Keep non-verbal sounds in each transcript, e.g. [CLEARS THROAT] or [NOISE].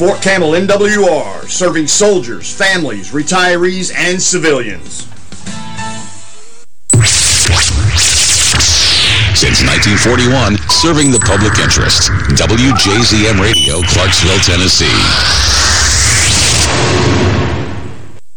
Fort Campbell MWR, serving soldiers, families, retirees, and civilians. Since 1941, serving the public interest. WJZM Radio, Clarksville, Tennessee.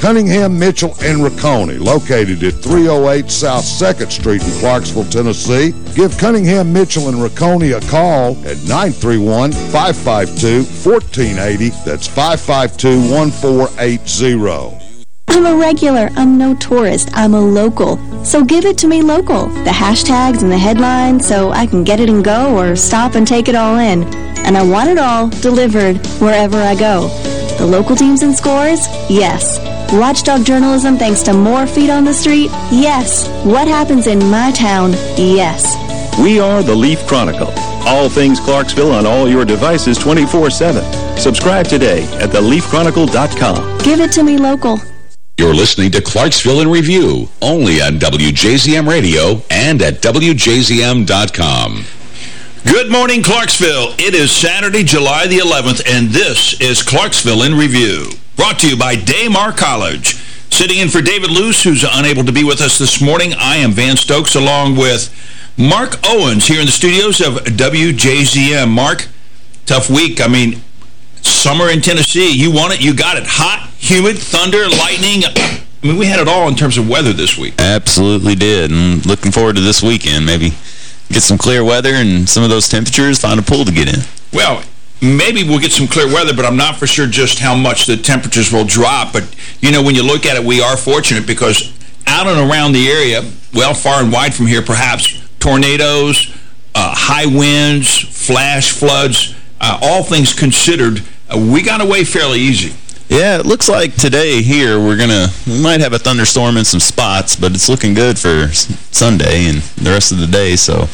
Cunningham, Mitchell, and Rocconi, located at 308 South 2nd Street in Clarksville, Tennessee. Give Cunningham, Mitchell, and Rocconi a call at 931-552-1480. That's 552-1480. I'm a regular. I'm no tourist. I'm a local. So give it to me local. The hashtags and the headlines so I can get it and go or stop and take it all in. And I want it all delivered wherever I go. The local teams and scores? Yes. Watchdog journalism thanks to more feet on the street? Yes. What happens in my town? Yes. We are the Leaf Chronicle. All things Clarksville on all your devices 24-7. Subscribe today at theleafchronicle.com. Give it to me local. You're listening to Clarksville in Review, only on WJZM Radio and at WJZM.com. Good morning, Clarksville. It is Saturday, July the 11th, and this is Clarksville in Review. Brought to you by Daymar College. Sitting in for David Luce, who's unable to be with us this morning, I am Van Stokes, along with Mark Owens here in the studios of WJZM. Mark, tough week. I mean, summer in Tennessee, you want it, you got it. Hot, humid, thunder, lightning. I mean, we had it all in terms of weather this week. Absolutely did. And looking forward to this weekend. Maybe get some clear weather and some of those temperatures, find a pool to get in. Well, maybe we'll get some clear weather, but I'm not for sure just how much the temperatures will drop. But, you know, when you look at it, we are fortunate because out and around the area, well, far and wide from here, perhaps, tornadoes, uh, high winds, flash floods, uh, all things considered, uh, we got away fairly easy. Yeah, it looks like today here we're going to, we might have a thunderstorm in some spots, but it's looking good for Sunday and the rest of the day, so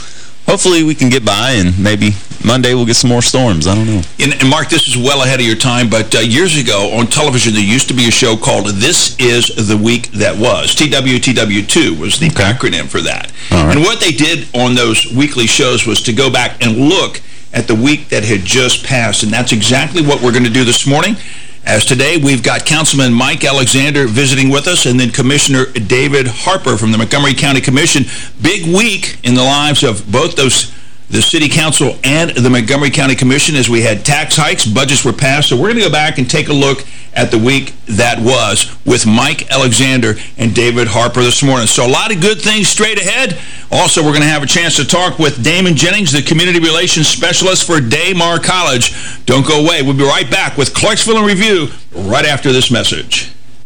hopefully we can get by and maybe Monday we'll get some more storms. I don't know. And, and Mark, this is well ahead of your time, but uh, years ago on television there used to be a show called This Is the Week That Was. TWTW2 was the okay. acronym for that. And what they did on those weekly shows was to go back and look at the week that had just passed, and that's exactly what we're going to do this morning. As today, we've got Councilman Mike Alexander visiting with us, and then Commissioner David Harper from the Montgomery County Commission. Big week in the lives of both those the City Council and the Montgomery County Commission as we had tax hikes, budgets were passed. So we're going to go back and take a look at the week that was with Mike Alexander and David Harper this morning. So a lot of good things straight ahead. Also, we're going to have a chance to talk with Damon Jennings, the Community Relations Specialist for Daymar College. Don't go away. We'll be right back with Clarksville in Review right after this message.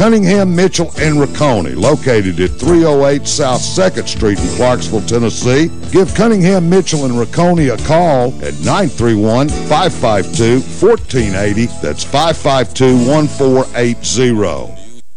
Cunningham, Mitchell, and Rocconi, located at 308 South 2nd Street in Clarksville, Tennessee. Give Cunningham, Mitchell, and Rocconi a call at 931-552-1480. That's 552-1480.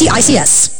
CICS.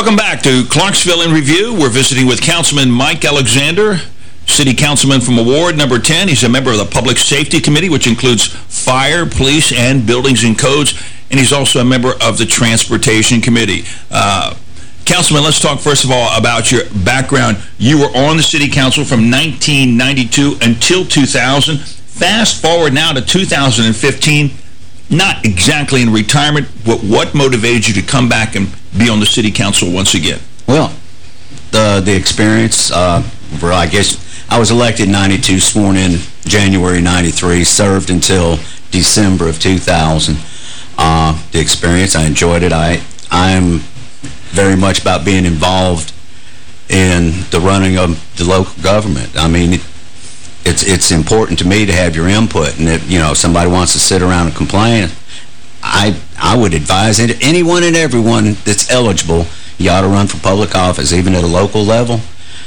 Welcome back to Clarksville in Review. We're visiting with Councilman Mike Alexander, City Councilman from Ward number 10. He's a member of the Public Safety Committee, which includes fire, police, and buildings and codes. And he's also a member of the Transportation Committee. Uh, Councilman, let's talk first of all about your background. You were on the City Council from 1992 until 2000. Fast forward now to 2015 not exactly in retirement, but what motivated you to come back and be on the city council once again? Well, the the experience, uh, where I guess I was elected in 92, sworn in January 93, served until December of 2000. Uh, the experience, I enjoyed it. I I'm very much about being involved in the running of the local government. I mean, it, it's it's important to me to have your input. And if, you know, somebody wants to sit around and complain, I I would advise anyone and everyone that's eligible, you ought to run for public office, even at a local level.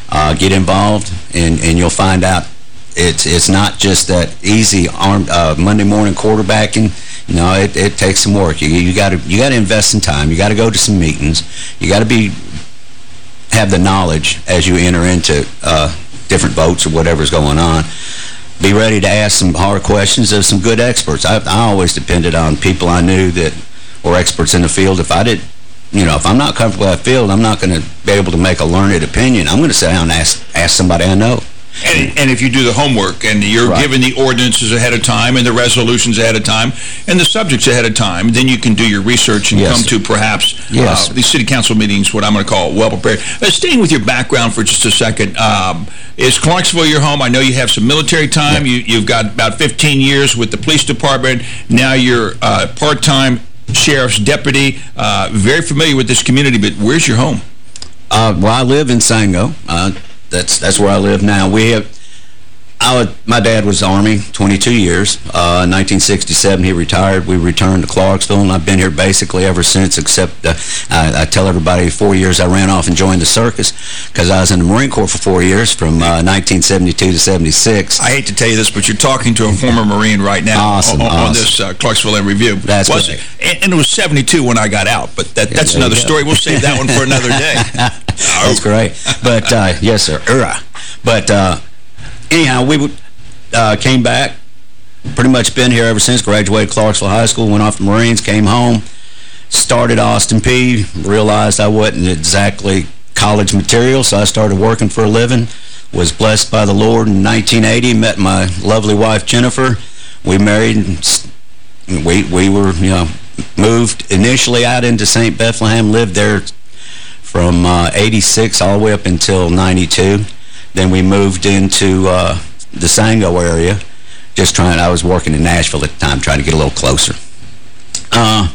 Uh, get involved, and, and you'll find out it's it's not just that easy arm, uh, Monday morning quarterbacking. You know, it, it takes some work. You you got to you got to invest some time. You got to go to some meetings. You got to be have the knowledge as you enter into uh, different votes or whatever's going on. Be ready to ask some hard questions of some good experts. I, I always depended on people I knew that were experts in the field. If I didn't you know, if I'm not comfortable in that field, I'm not going to be able to make a learned opinion. I'm going to sit down and ask, ask somebody I know. And, and if you do the homework and you're Right. given the ordinances ahead of time and the resolutions ahead of time and the subjects ahead of time, then you can do your research and Yes, come to perhaps Yes. uh, these city council meetings, what I'm going to call well prepared. Uh, staying with your background for just a second, um, is Clarksville your home? I know you have some military time. You, you've got about 15 years with the police department. Now you're uh, part-time sheriff's deputy. Uh, very familiar with this community, but where's your home? Uh, well, I live in Sango. That's that's where I live now. We have. I my dad was Army, 22 years. Uh, 1967, he retired. We returned to Clarksville, and I've been here basically ever since, except uh, I, I tell everybody four years I ran off and joined the circus because I was in the Marine Corps for four years, from uh, 1972 to 76. I hate to tell you this, but you're talking to a former Marine right now [LAUGHS] Awesome, on, on awesome. this uh, Clarksville in Review. That's Was right. And, and it was 72 when I got out, but that, that's there another story. We'll save that one for another day. [LAUGHS] That's great. But, uh, yes, sir. But, uh, anyhow, we uh, came back, pretty much been here ever since, graduated Clarksville High School, went off the Marines, came home, started Austin Peay, realized I wasn't exactly college material, so I started working for a living, was blessed by the Lord in 1980, met my lovely wife, Jennifer. We married, and we, we were, you know, moved initially out into St. Bethlehem, lived there from uh, 86 all the way up until 92. Then we moved into uh, the Sango area, just trying, I was working in Nashville at the time, trying to get a little closer. Uh,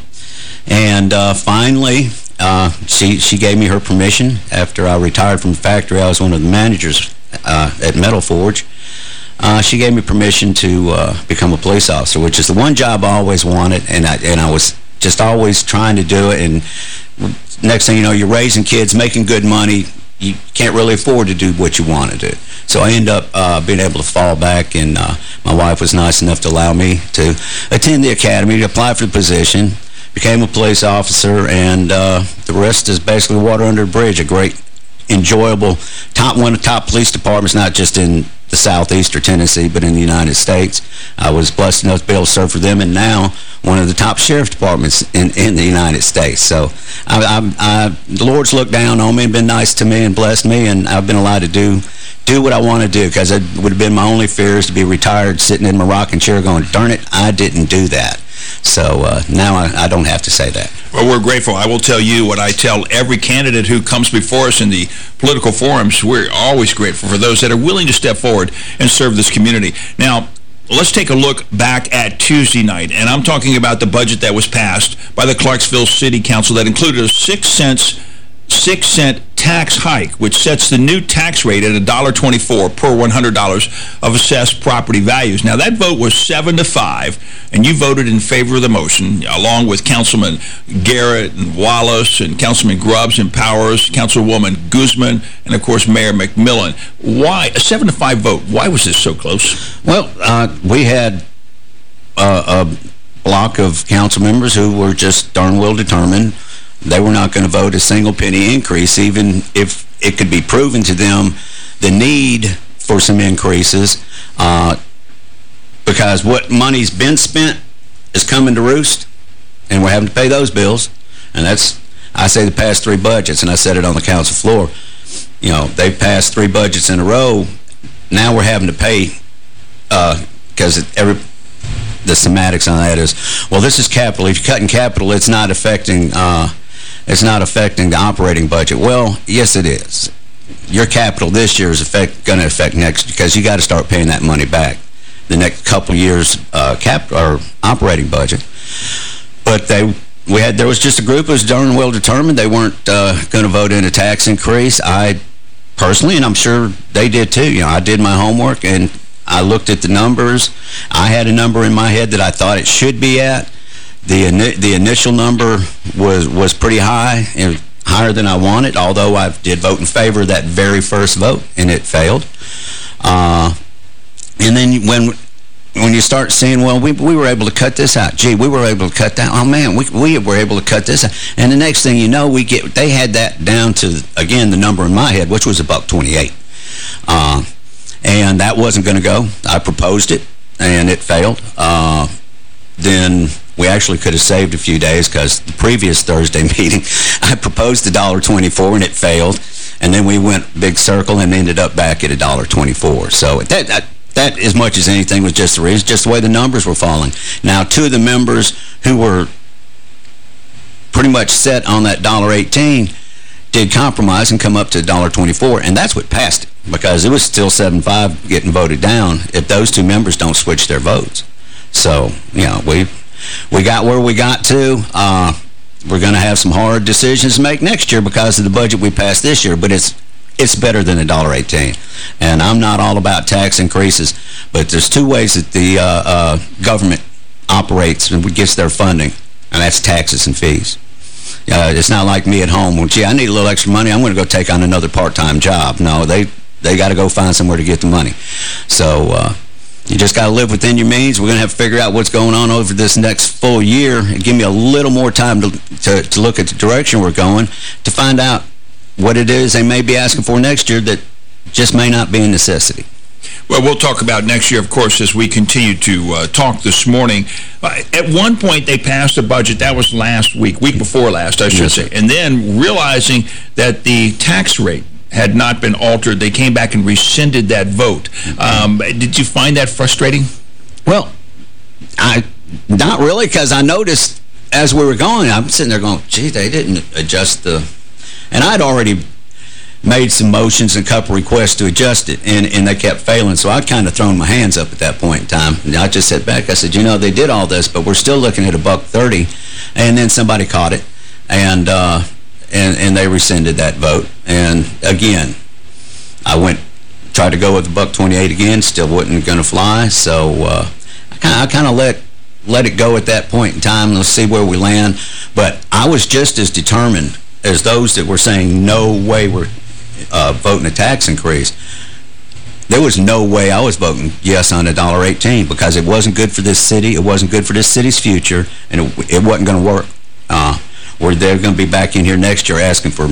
and uh, finally, uh, she, she gave me her permission. After I retired from the factory, I was one of the managers uh, at Metal Forge. Uh, she gave me permission to uh, become a police officer, which is the one job I always wanted, and I, and I was just always trying to do it. And next thing you know, you're raising kids, making good money. You can't really afford to do what you want to do. So I end up uh, being able to fall back, and uh, my wife was nice enough to allow me to attend the academy, to apply for the position, became a police officer, and uh, the rest is basically water under the bridge. A great, enjoyable, top one of the top police departments, not just in the southeast or Tennessee, but in the United States. I was blessed enough to be able to serve for them, and now one of the top sheriff departments in, in the United States. So I, I, I, the Lord's looked down on me and been nice to me and blessed me, and I've been allowed to do do what I want to do, because it would have been my only fear is to be retired, sitting in my rocking chair going, darn it, I didn't do that. So uh, now I, I don't have to say that. Well, we're grateful. I will tell you what I tell every candidate who comes before us in the political forums. We're always grateful for those that are willing to step forward and serve this community. Now, let's take a look back at Tuesday night, and I'm talking about the budget that was passed by the Clarksville City Council that included a six cents six cent tax hike, which sets the new tax rate at $1.24 per $100 of assessed property values. Now, that vote was 7 to 5, and you voted in favor of the motion, along with Councilman Garrett and Wallace and Councilman Grubbs and Powers, Councilwoman Guzman, and, of course, Mayor McMillan. Why? A 7 to 5 vote. Why was this so close? Well, uh, we had uh, a block of council members who were just darn well determined they were not going to vote a single penny increase, even if it could be proven to them the need for some increases, uh, because what money's been spent is coming to roost, and we're having to pay those bills. And that's, I say the past three budgets, and I said it on the council floor. You know, they've passed three budgets in a row. Now we're having to pay, because every the semantics on that is, well, this is capital. If you're cutting capital, it's not affecting uh, it's not affecting the operating budget. Well, yes, it is. Your capital this year is going to affect next because you got to start paying that money back the next couple years uh, cap or operating budget. But they we had there was just a group that was darn well determined. They weren't uh, going to vote in a tax increase. I personally, and I'm sure they did too. You know, I did my homework and I looked at the numbers. I had a number in my head that I thought it should be at. The the initial number was was pretty high and higher than I wanted, although I did vote in favor of that very first vote, and it failed. Uh, and then when when you start seeing, well, we, we were able to cut this out. Gee, we were able to cut that. Oh, man, we, we were able to cut this out. And the next thing you know, we get they had that down to, again, the number in my head, which was about 28. Uh, and that wasn't going to go. I proposed it, and it failed. Uh, then we actually could have saved a few days because the previous Thursday [LAUGHS] meeting, I proposed $1.24 and it failed. And then we went big circle and ended up back at $1.24. So that, that, that, as much as anything, was just the reason, just the way the numbers were falling. Now, two of the members who were pretty much set on that $1.18 did compromise and come up to $1.24, and that's what passed it, because it was still 7-5 getting voted down if those two members don't switch their votes. So, you know, we we got where we got to. Uh, we're going to have some hard decisions to make next year because of the budget we passed this year, but it's it's better than $1.18. And I'm not all about tax increases, but there's two ways that the uh, uh, government operates and gets their funding, and that's taxes and fees. Uh, it's not like me at home. Well, gee, I need a little extra money. I'm going to go take on another part-time job. No, they they got to go find somewhere to get the money. So uh, you just got to live within your means. We're going to have to figure out what's going on over this next full year and give me a little more time to, to, to look at the direction we're going to find out what it is they may be asking for next year that just may not be a necessity. Well, we'll talk about next year, of course, as we continue to uh, talk this morning. Uh, at one point, they passed a budget. That was last week, week before last, I should yes, say. And then realizing that the tax rate had not been altered, they came back and rescinded that vote. Um, did you find that frustrating? Well, I not really, because I noticed as we were going, I'm sitting there going, gee, they didn't adjust the... And I'd already made some motions and a couple requests to adjust it, and, and they kept failing. So I'd kind of thrown my hands up at that point in time. And I just sat back. I said, you know, they did all this, but we're still looking at a buck 30. And then somebody caught it, and, uh, and, and they rescinded that vote. And again, I went, tried to go with the buck 28 again, still wasn't going to fly. So uh, I kind of let let it go at that point in time. Let's see where we land. But I was just as determined as those that were saying no way we're uh, voting a tax increase, there was no way I was voting yes on a dollar eighteen because it wasn't good for this city, it wasn't good for this city's future, and it, it wasn't going to work. Uh, or they're going to be back in here next year asking for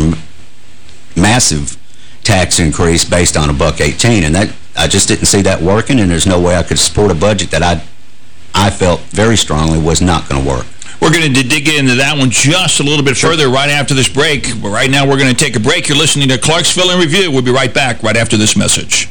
massive tax increase based on a buck 18, and that I just didn't see that working, and there's no way I could support a budget that I I felt very strongly was not going to work. We're going to dig into that one just a little bit sure. further right after this break. But right now, we're going to take a break. You're listening to Clarksville in Review. We'll be right back right after this message.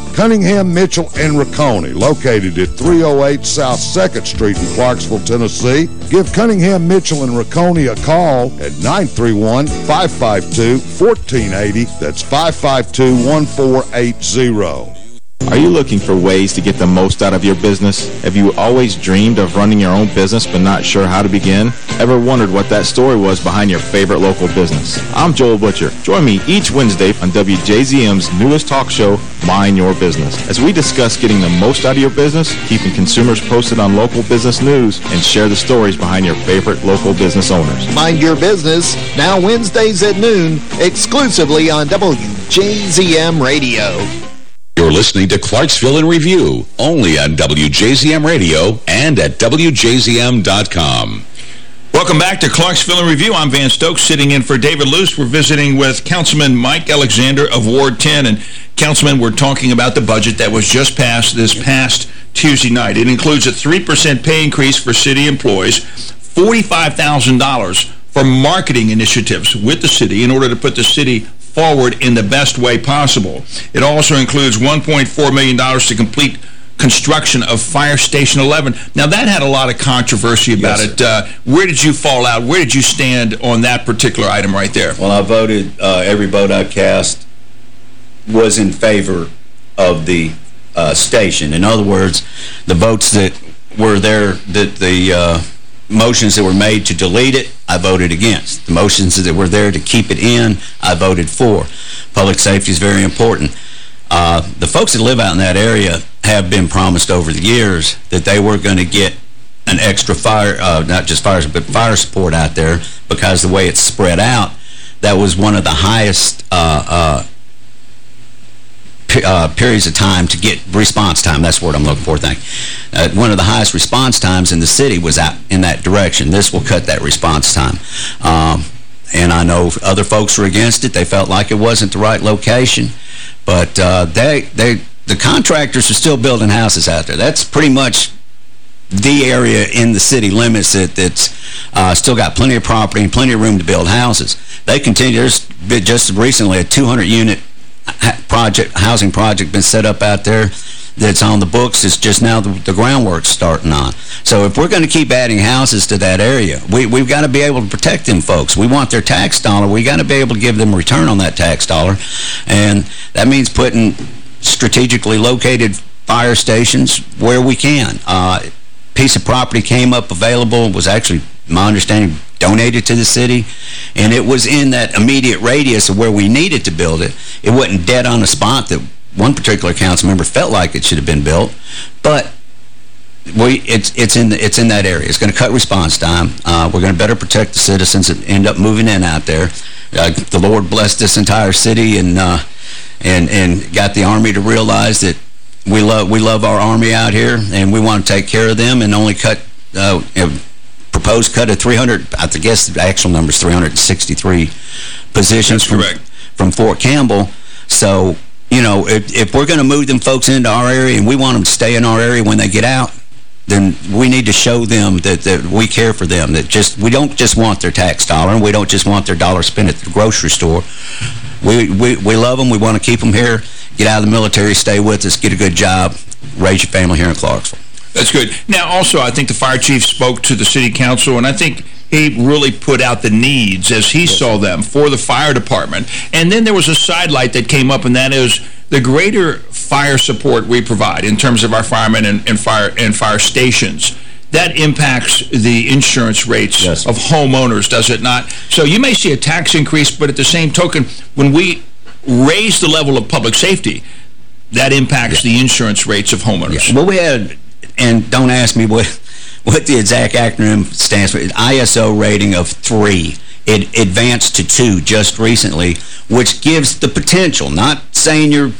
Cunningham, Mitchell, and Rocconi, located at 308 South 2nd Street in Clarksville, Tennessee. Give Cunningham, Mitchell, and Rocconi a call at 931-552-1480. That's 552-1480. Are you looking for ways to get the most out of your business? Have you always dreamed of running your own business but not sure how to begin? Ever wondered what that story was behind your favorite local business? I'm Joel Butcher. Join me each Wednesday on WJZM's newest talk show, Mind Your Business, as we discuss getting the most out of your business, keeping consumers posted on local business news, and share the stories behind your favorite local business owners. Mind Your Business, now Wednesdays at noon, exclusively on WJZM Radio. You're listening to Clarksville in Review, only on WJZM Radio and at WJZM.com. Welcome back to Clarksville in Review. I'm Van Stokes, sitting in for David Luce. We're visiting with Councilman Mike Alexander of Ward 10. And, Councilman, we're talking about the budget that was just passed this past Tuesday night. It includes a 3% pay increase for city employees, $45,000 for marketing initiatives with the city in order to put the city forward in the best way possible. It also includes $1.4 million to complete construction of Fire Station 11. Now, that had a lot of controversy about Yes, it. Uh, where did you fall out? Where did you stand on that particular item right there? Well, I voted, uh, every vote I cast was in favor of the uh, station. In other words, the votes that were there, that the uh, motions that were made to delete it, I voted against. The motions that were there to keep it in, I voted for. Public safety is very important. Uh, the folks that live out in that area have been promised over the years that they were going to get an extra fire, uh, not just fires, but fire support out there because the way it's spread out, that was one of the highest uh, uh, periods of time to get response time. That's the word I'm looking for, thank. Uh, one of the highest response times in the city was out in that direction. This will cut that response time. Um, and I know other folks were against it. They felt like it wasn't the right location. But uh, they, they, the contractors are still building houses out there. That's pretty much the area in the city limits that, that's uh, still got plenty of property and plenty of room to build houses. They continue, there's been just recently a 200-unit project, housing project been set up out there that's on the books. It's just now the, the groundwork's starting on. So if we're going to keep adding houses to that area, we, we've got to be able to protect them folks. We want their tax dollar. we got to be able to give them a return on that tax dollar. And that means putting strategically located fire stations where we can. Uh, piece of property came up available, was actually, my understanding, donated to the city, and it was in that immediate radius of where we needed to build it. It wasn't dead on the spot that one particular council member felt like it should have been built, but we it's it's in the, it's in that area. It's going to cut response time. Uh, we're going to better protect the citizens that end up moving in out there. Uh, the Lord blessed this entire city and uh, and and got the Army to realize that we love we love our Army out here and we want to take care of them and only cut uh, proposed cut of 300. I guess the actual number is 363 positions from from Fort Campbell. So you know, if, if we're going to move them folks into our area and we want them to stay in our area when they get out, then we need to show them that, that we care for them, that just we don't just want their tax dollar and we don't just want their dollar spent at the grocery store. We, we, we love them. We want to keep them here, get out of the military, stay with us, get a good job, raise your family here in Clarksville. That's good. Now, also, I think the fire chief spoke to the city council, and I think he really put out the needs as he saw them for the fire department. And then there was a sidelight that came up, and that is the greater fire support we provide in terms of our firemen and, and fire and fire stations. That impacts the insurance rates of homeowners, does it not? So you may see a tax increase, but at the same token, when we raise the level of public safety, that impacts the insurance rates of homeowners. Well, we had, and don't ask me what [LAUGHS] what the exact acronym stands for, ISO rating of three. It advanced to two just recently, which gives the potential, not saying your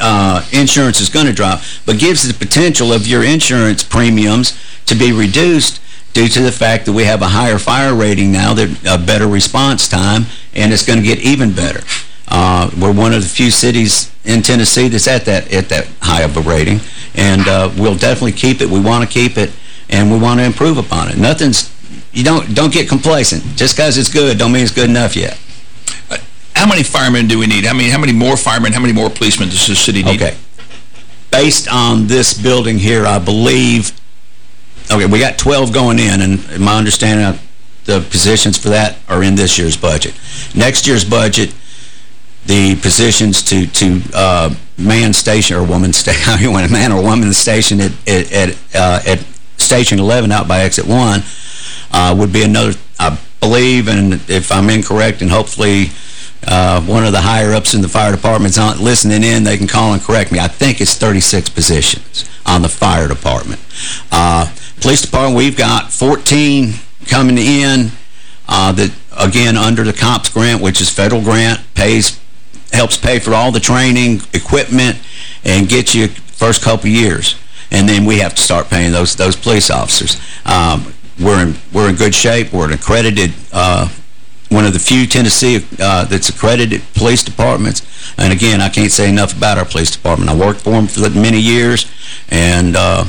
uh, insurance is going to drop, but gives the potential of your insurance premiums to be reduced due to the fact that we have a higher fire rating now, that a better response time, and it's going to get even better. Uh, we're one of the few cities in Tennessee that's at that at that high of a rating, and uh, we'll definitely keep it. We want to keep it, and we want to improve upon it. Nothing's you don't don't get complacent. Just because it's good, don't mean it's good enough yet. How many firemen do we need? How many how many more firemen, how many more policemen does the city need? Okay. Based on this building here, I believe, okay, we got 12 going in, and my understanding of the positions for that are in this year's budget. Next year's budget, the positions to, to uh, man station or woman station, [LAUGHS] you want a man or woman station at, at, at, uh, at Station 11 out by Exit 1 uh, would be another, I believe, and if I'm incorrect, and hopefully uh, one of the higher-ups in the fire department's not listening in, they can call and correct me. I think it's 36 positions on the fire department. Uh, police department, we've got 14 coming in uh, that, again, under the COPS grant, which is federal grant, pays helps pay for all the training, equipment, and get you first couple years. And then we have to start paying those those police officers. Um, we're in we're in good shape. We're an accredited uh, one of the few Tennessee uh, that's accredited police departments. And again, I can't say enough about our police department. I worked for them for many years, and uh,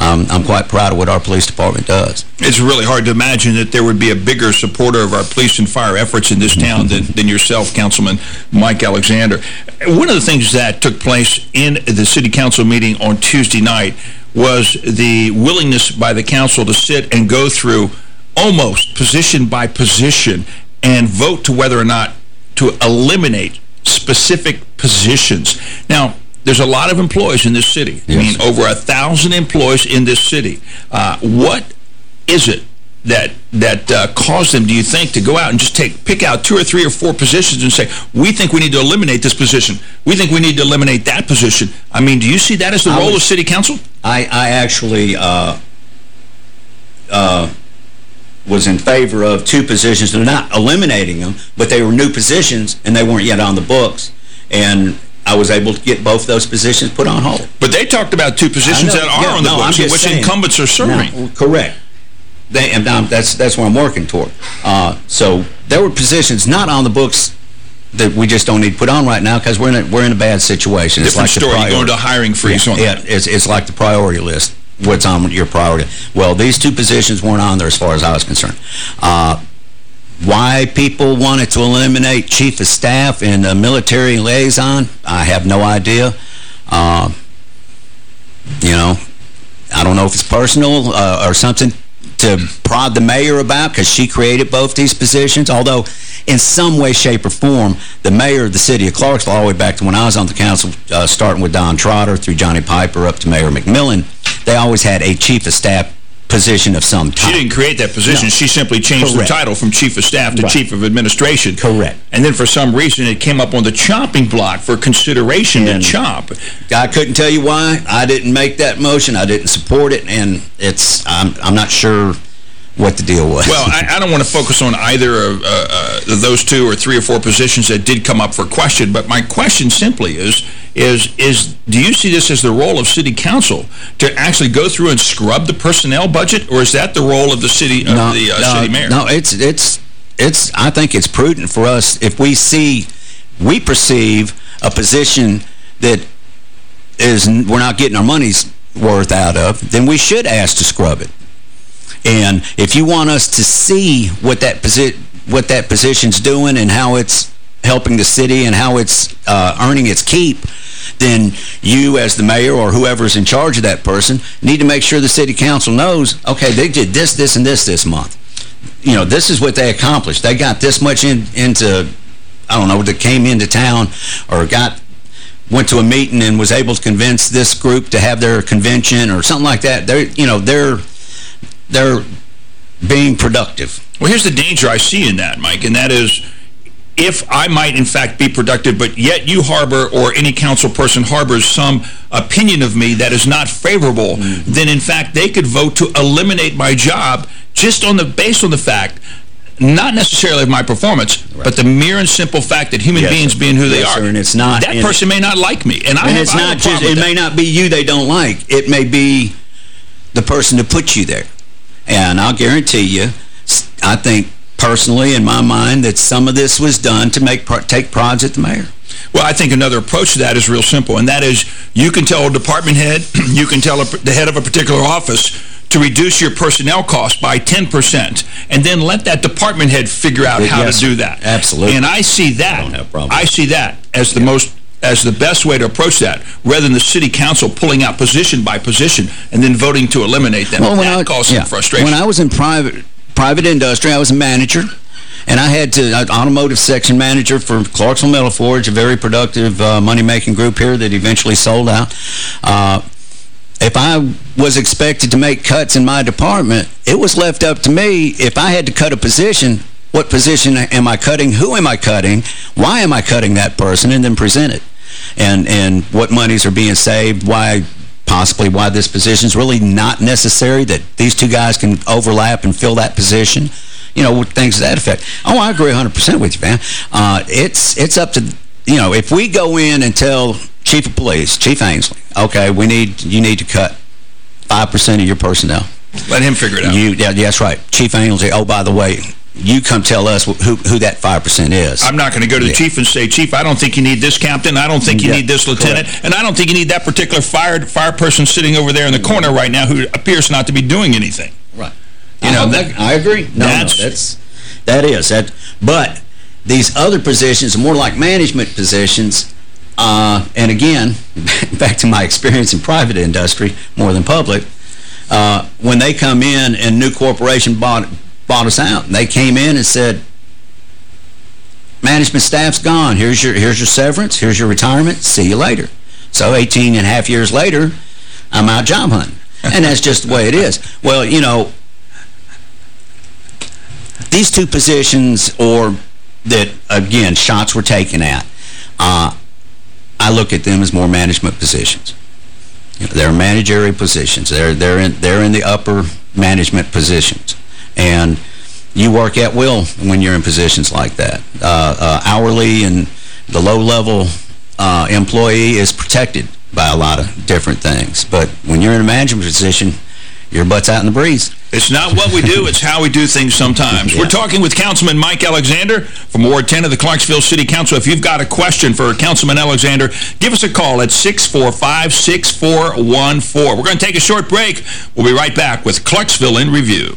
um, I'm quite proud of what our police department does. It's really hard to imagine that there would be a bigger supporter of our police and fire efforts in this town than, than yourself, Councilman Mike Alexander. One of the things that took place in the city council meeting on Tuesday night was the willingness by the council to sit and go through almost position by position and vote to whether or not to eliminate specific positions. Now, there's a lot of employees in this city. Yes. I mean, over a thousand employees in this city. Uh, what is it that that uh, caused them, do you think, to go out and just take pick out two or three or four positions and say, we think we need to eliminate this position. We think we need to eliminate that position. I mean, do you see that as the I role would, of city council? I, I actually uh, uh, was in favor of two positions. They're not eliminating them, but they were new positions, and they weren't yet on the books. And I was able to get both those positions put on hold. But they talked about two positions that are yeah, on the no, books in which saying, incumbents are serving. No, correct. They, and that's that's where I'm working toward. Uh, so there were positions not on the books that we just don't need to put on right now because we're in a, we're in a bad situation. Different it's like story. You're going to hiring freeze yeah, on yeah, it's, it's like the priority list. What's on your priority? Well, these two positions weren't on there as far as I was concerned. Uh, why people wanted to eliminate chief of staff and a military liaison, I have no idea. Uh, you know, I don't know if it's personal uh, or something to prod the mayor about because she created both these positions. Although, in some way, shape, or form, the mayor of the city of Clarksville, all the way back to when I was on the council, uh, starting with Don Trotter through Johnny Piper up to Mayor McMillan, they always had a chief of staff position of some type. She didn't create that position. No. She simply changed Correct. the title from Chief of Staff to right. Chief of Administration. Correct. And then for some reason it came up on the chopping block for consideration and to chop. I couldn't tell you why. I didn't make that motion. I didn't support it. And it's I'm, I'm not sure what the deal was. Well, I, I don't want to focus on either of uh, uh, those two or three or four positions that did come up for question, but my question simply is, is, is do you see this as the role of city council to actually go through and scrub the personnel budget, or is that the role of the city, of no, the uh, no, city mayor? No, it's, it's, it's, I think it's prudent for us if we see, we perceive a position that is, we're not getting our money's worth out of, then we should ask to scrub it. And if you want us to see what that position what that position's doing and how it's helping the city and how it's uh, earning its keep, then you as the mayor or whoever's in charge of that person need to make sure the city council knows, okay, they did this, this, and this this month. You know, this is what they accomplished. They got this much in, into, I don't know, that came into town or got went to a meeting and was able to convince this group to have their convention or something like that. They're, you know, they're they're being productive. Well, here's the danger I see in that, Mike, and that is if I might, in fact, be productive, but yet you harbor or any council person harbors some opinion of me that is not favorable, mm -hmm. then, in fact, they could vote to eliminate my job just on the based on the fact not necessarily of my performance, right. but the mere and simple fact that human yes, beings being who they yes, are. Sir, and it's not. That person may not like me. And, and I have, it's not just, it may not be you they don't like. It may be the person to put you there. And I'll guarantee you, I think personally in my mind that some of this was done to make take prods at the mayor. Well, I think another approach to that is real simple, and that is you can tell a department head, [CLEARS THROAT] you can tell a, the head of a particular office to reduce your personnel costs by 10%, and then let that department head figure out how yes, to do that. Absolutely. And I see that, I, I see that as the yeah. most as the best way to approach that, rather than the city council pulling out position by position and then voting to eliminate them. Well, that I, causes yeah, frustration. When I was in private private industry, I was a manager, And I had to, uh, automotive section manager for Clarksville Metal Forge, a very productive uh, money-making group here that eventually sold out. Uh, if I was expected to make cuts in my department, it was left up to me. If I had to cut a position, what position am I cutting? Who am I cutting? Why am I cutting that person? And then present it. And, and what monies are being saved, why possibly why this position is really not necessary, that these two guys can overlap and fill that position. You know, things to that effect. Oh, I agree 100% with you, man. Uh, it's, it's up to, you know, if we go in and tell Chief of Police, Chief Ansley, okay, we need you need to cut 5% of your personnel. Let him figure it out. You, yeah, that's right. Chief Ansley, oh, by the way, you come tell us who, who that 5% is. I'm not going to go to the yeah. chief and say, Chief, I don't think you need this captain, I don't think you yeah, need this lieutenant, correct. and I don't think you need that particular fired fire person sitting over there in the corner right now who appears not to be doing anything. Right. You know, that, I agree. No, that's, no, that's, that is. That, but these other positions are more like management positions, uh, and again, [LAUGHS] back to my experience in private industry more than public, uh, when they come in and new corporation bought, bought us out, they came in and said, management staff's gone. Here's your, here's your severance. Here's your retirement. See you later. So 18 and a half years later, I'm out job hunting. And that's just the way it is. Well, you know, these two positions or that, again, shots were taken at, uh, I look at them as more management positions. You know, they're managerial positions. They're they're in they're in the upper management positions, and you work at will when you're in positions like that. Uh, uh, hourly and the low level uh, employee is protected by a lot of different things, but when you're in a management position, your butt's out in the breeze. It's not what we do, it's how we do things sometimes. [LAUGHS] Yeah. We're talking with Councilman Mike Alexander from Ward 10 of the Clarksville City Council. If you've got a question for Councilman Alexander, give us a call at 645-6414. We're going to take a short break. We'll be right back with Clarksville in Review.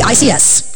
ICS.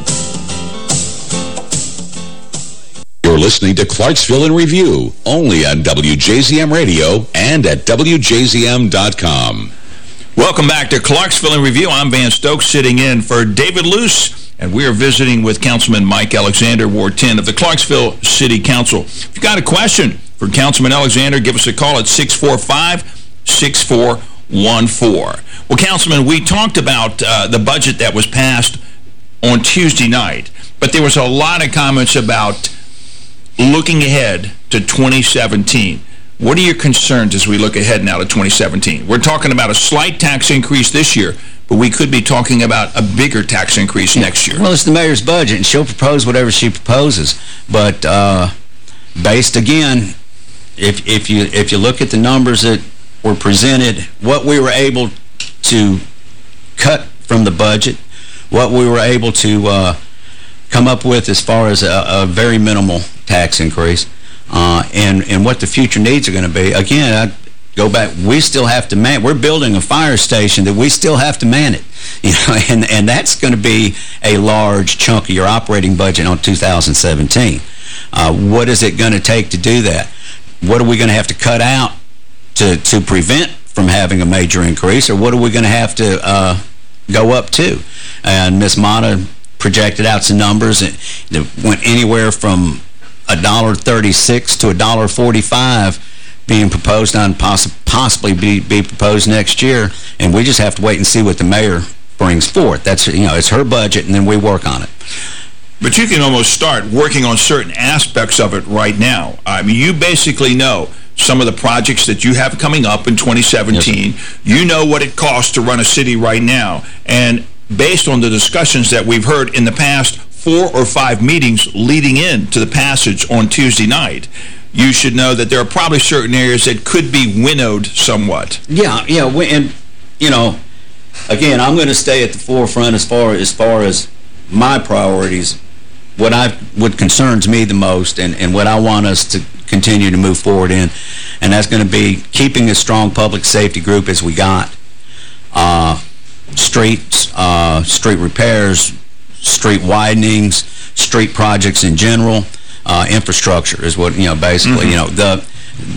Listening to Clarksville in Review, only on WJZM Radio and at WJZM.com. Welcome back to Clarksville in Review. I'm Van Stokes sitting in for David Luce, and we are visiting with Councilman Mike Alexander, Ward 10 of the Clarksville City Council. If you've got a question for Councilman Alexander, give us a call at 645-6414. Well, Councilman, we talked about uh, the budget that was passed on Tuesday night, but there was a lot of comments about looking ahead to 2017. What are your concerns as we look ahead now to 2017? We're talking about a slight tax increase this year, but we could be talking about a bigger tax increase next year. Well, it's the mayor's budget, and she'll propose whatever she proposes. But uh, based, again, if, if, you, if you look at the numbers that were presented, what we were able to cut from the budget, what we were able to uh, come up with as far as a, a very minimal tax increase, uh, and, and what the future needs are going to be. Again, I go back, we still have to man, we're building a fire station that we still have to man it. [LAUGHS] You know, and, and that's going to be a large chunk of your operating budget on 2017. Uh, what is it going to take to do that? What are we going to have to cut out to, to prevent from having a major increase, or what are we going to have to uh, go up to? And Ms. Mata projected out some numbers that went anywhere from $1.36 to $1.45 being proposed on poss possibly be, be proposed next year. And we just have to wait and see what the mayor brings forth. That's, you know, it's her budget, and then we work on it. But you can almost start working on certain aspects of it right now. I mean, you basically know some of the projects that you have coming up in 2017. Yes, you know what it costs to run a city right now. And based on the discussions that we've heard in the past four or five meetings leading in to the passage on Tuesday night, you should know that there are probably certain areas that could be winnowed somewhat. Yeah, yeah, and, you know, again, I'm going to stay at the forefront as far as far as my priorities, what I what concerns me the most and, and what I want us to continue to move forward in, and that's going to be keeping a strong public safety group as we got. Uh, streets, uh, street repairs, street widenings, street projects in general, uh, infrastructure is what, you know, basically, mm -hmm. you know, the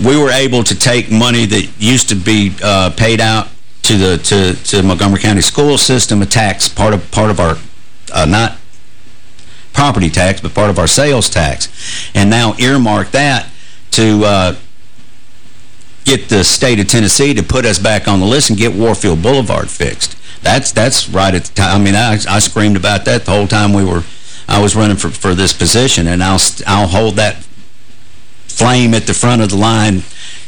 we were able to take money that used to be uh, paid out to the to to Montgomery County school system, a tax part of part of our uh, not property tax, but part of our sales tax, and now earmark that to uh, get the state of Tennessee to put us back on the list and get Warfield Boulevard fixed. That's that's right at the time. I mean, I, I screamed about that the whole time we were I was running for for this position, and I'll I'll hold that flame at the front of the line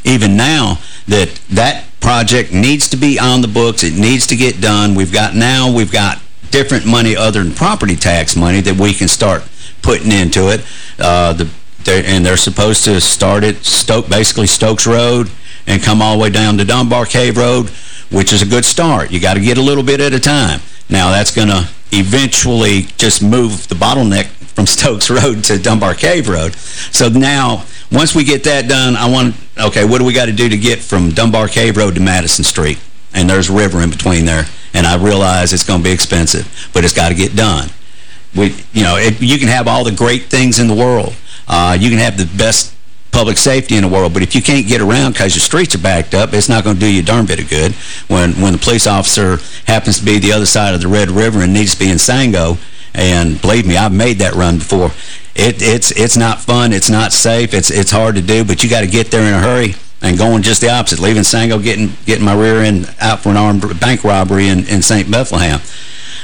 even now that that project needs to be on the books. It needs to get done. We've got now we've got different money other than property tax money that we can start putting into it. Uh, the they're, and they're supposed to start at Stoke, basically Stokes Road and come all the way down to Dunbar Cave Road which is a good start. You got to get a little bit at a time. Now, that's going to eventually just move the bottleneck from [LAUGHS] Stokes Road to Dunbar Cave Road. So now, once we get that done, I want, okay, what do we got to do to get from Dunbar Cave Road to Madison Street? And there's river in between there. And I realize it's going to be expensive, but it's got to get done. We, you know, it, you can have all the great things in the world. Uh, you can have the best public safety in the world. But if you can't get around because your streets are backed up, it's not going to do you a darn bit of good. When when the police officer happens to be the other side of the Red River and needs to be in Sango, and believe me, I've made that run before. It, it's it's not fun. It's not safe. It's it's hard to do, but you got to get there in a hurry and going just the opposite, leaving Sango, getting getting my rear end out for an armed bank robbery in, in St. Bethlehem.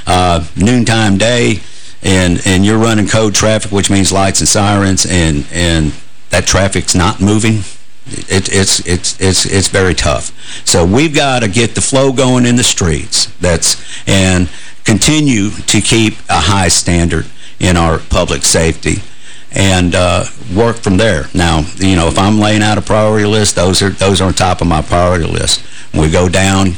Uh, noontime day, and and you're running code traffic, which means lights and sirens, and and that traffic's not moving, it, it's it's it's it's very tough. So we've got to get the flow going in the streets. That's and continue to keep a high standard in our public safety. and uh, work from there. Now, you know, if I'm laying out a priority list, those are those are on top of my priority list. When we go down,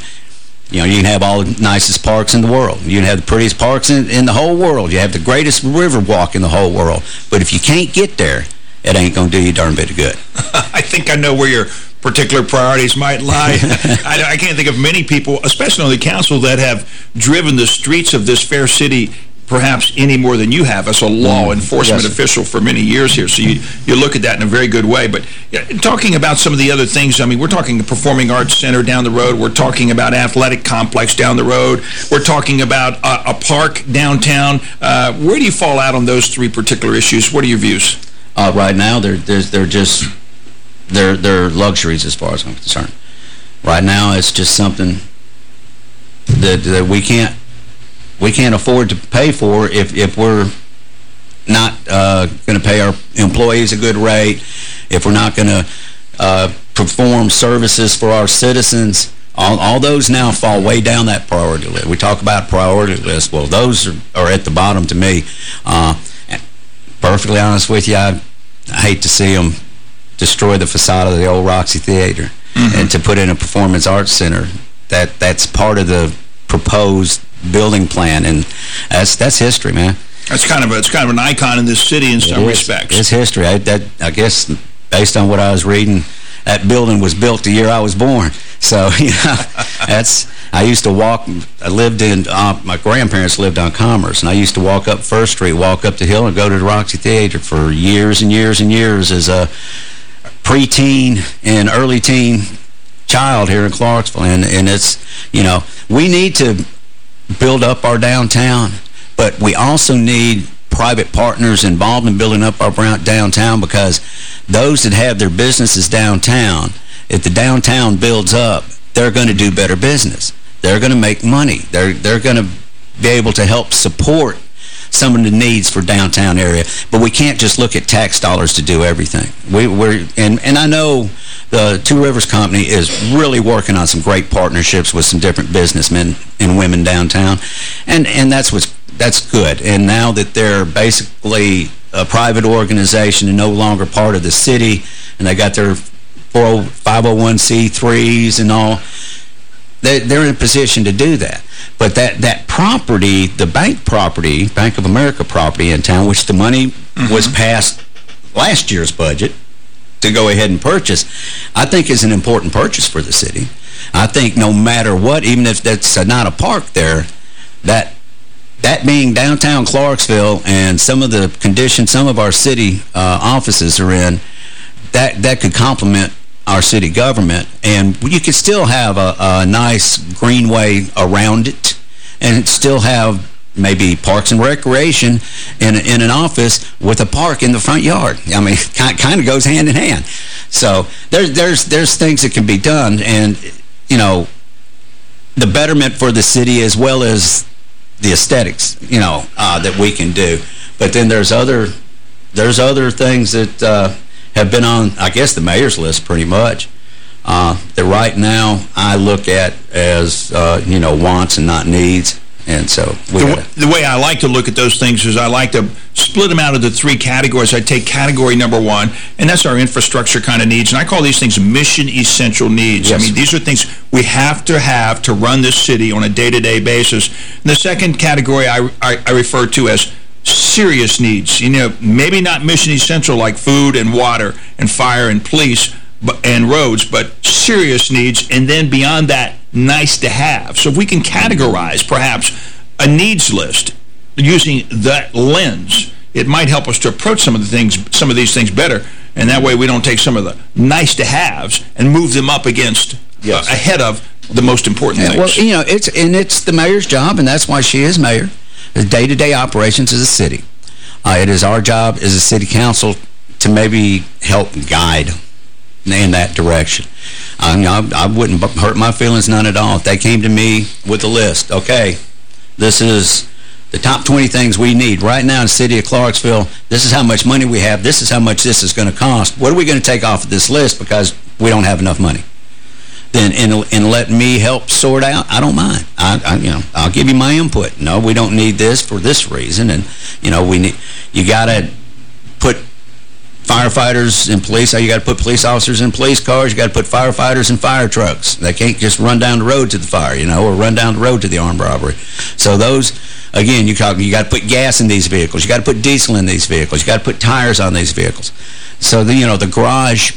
you know, you can have all the nicest parks in the world. You can have the prettiest parks in, in the whole world. You have the greatest river walk in the whole world. But if you can't get there, it ain't going to do you darn bit of good. [LAUGHS] I think I know where your particular priorities might lie. [LAUGHS] I, I, can't think of many people, especially on the council, that have driven the streets of this fair city perhaps any more than you have as a law mm, enforcement yes. official for many years here. So you, you look at that in a very good way. But yeah, talking about some of the other things, I mean, we're talking the Performing Arts Center down the road. We're talking about Athletic Complex down the road. We're talking about a, a park downtown. Uh, where do you fall out on those three particular issues? What are your views? Uh, right now, they're, they're, they're just they're, they're luxuries as far as I'm concerned. Right now, it's just something that, that we can't we can't afford to pay for if, if we're not uh, going to pay our employees a good rate, if we're not going to uh, perform services for our citizens. All, all those now fall way down that priority list. We talk about priority list. Well, those are, are at the bottom to me. Uh, perfectly honest with you, I, I hate to see them destroy the facade of the old Roxy Theater mm -hmm. and to put in a performance arts center. That That's part of the proposed building plan, and that's that's history, man. That's kind of a, it's kind of an icon in this city in some respects. It's history. I, that I guess based on what I was reading, that building was built the year I was born. So, [LAUGHS] you know, that's, I used to walk, I lived in, uh, my grandparents lived on Commerce, and I used to walk up First Street, walk up the hill, and go to the Roxy Theater for years and years and years as a preteen and early teen child here in Clarksville. And, and it's, you know, we need to build up our downtown, but we also need private partners involved in building up our downtown because those that have their businesses downtown, if the downtown builds up, they're going to do better business. They're going to make money. They're, they're going to be able to help support some of the needs for downtown area. But we can't just look at tax dollars to do everything. We, we're and, and I know the Two Rivers Company is really working on some great partnerships with some different businessmen and women downtown. And, and that's what's that's good. And now that they're basically a private organization and no longer part of the city, and they got their 501c3s and all, they, they're in a position to do that. But that, that property, the bank property, Bank of America property in town, which the money mm -hmm. was passed last year's budget to go ahead and purchase, I think is an important purchase for the city. I think no matter what, even if that's not a park there, that that being downtown Clarksville and some of the conditions some of our city uh, offices are in, that, that could complement our city government. And you could still have a, a nice greenway around it and still have maybe parks and recreation in, in an office with a park in the front yard. I mean, [LAUGHS] kind, kind of goes hand in hand. So there's, there's, there's things that can be done. And, you know, the betterment for the city as well as the aesthetics, you know, uh, that we can do. But then there's other there's other things that uh, have been on, I guess, the mayor's list pretty much. Uh, that right now I look at as, uh, you know, wants and not needs. And so the, the, way I like to look at those things is I like to split them out into three categories. I take category number one, and that's our infrastructure kind of needs. And I call these things mission essential needs. Yes. I mean, these are things we have to have to run this city on a day-to-day -day basis. And the second category I, I, I refer to as serious needs. You know, maybe not mission essential like food and water and fire and police but, and roads, but serious needs. And then beyond that, nice to have. So if we can categorize perhaps a needs list using that lens, it might help us to approach some of the things, some of these things better. And that way we don't take some of the nice to haves and move them up against yes. uh, ahead of the most important yeah, things. Well, you know, it's and it's the mayor's job, and that's why she is mayor the day-to-day -day operations as a city. Uh, it is our job as a city council to maybe help guide in that direction. I, I, I wouldn't hurt my feelings none at all if they came to me with a list. Okay, this is the top 20 things we need right now in the city of Clarksville. This is how much money we have. This is how much this is going to cost. What are we going to take off of this list because we don't have enough money? then and, and let me help sort out, I don't mind. I, I, you know, I'll give you my input. No, we don't need this for this reason, and you know, we need you got to put firefighters and police, you got to put police officers in police cars, you got to put firefighters in fire trucks. They can't just run down the road to the fire, you know, or run down the road to the armed robbery. So those, again, you, talk, you got to put gas in these vehicles, you got to put diesel in these vehicles, you got to put tires on these vehicles. So, the, you know, the garage,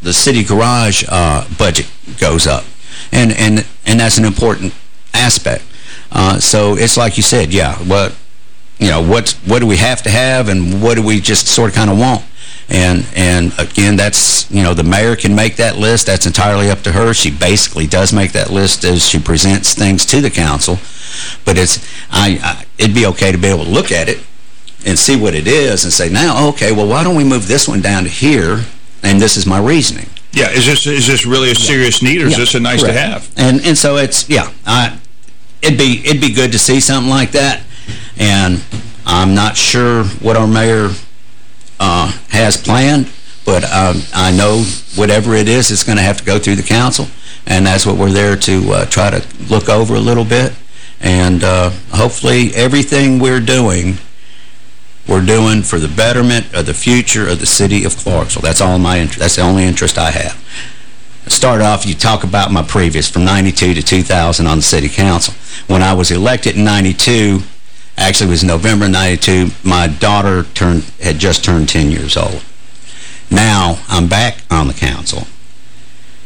the city garage uh, budget goes up. And, and, and that's an important aspect. Uh, so it's like you said, yeah, what, you know, what, what do we have to have and what do we just sort of kind of want? And and again, that's, you know, the mayor can make that list. That's entirely up to her. She basically does make that list as she presents things to the council. But it's, I, I it'd be okay to be able to look at it and see what it is and say, now, okay, well, why don't we move this one down to here? And this is my reasoning. Yeah, is this is this really a serious yeah. need, or is yeah, this a nice correct. to have? And and so it's yeah, I, it'd be it'd be good to see something like that. And I'm not sure what our mayor uh, has planned, but um, I know whatever it is, it's going to have to go through the council, and that's what we're there to uh, try to look over a little bit. And uh, hopefully everything we're doing, we're doing for the betterment of the future of the city of Clarksville. That's all my. That's the only interest I have. Start off, you talk about my previous, from 92 to 2000 on the city council. When I was elected in 92, Actually, it was November 92. My daughter turned had just turned 10 years old. Now, I'm back on the council,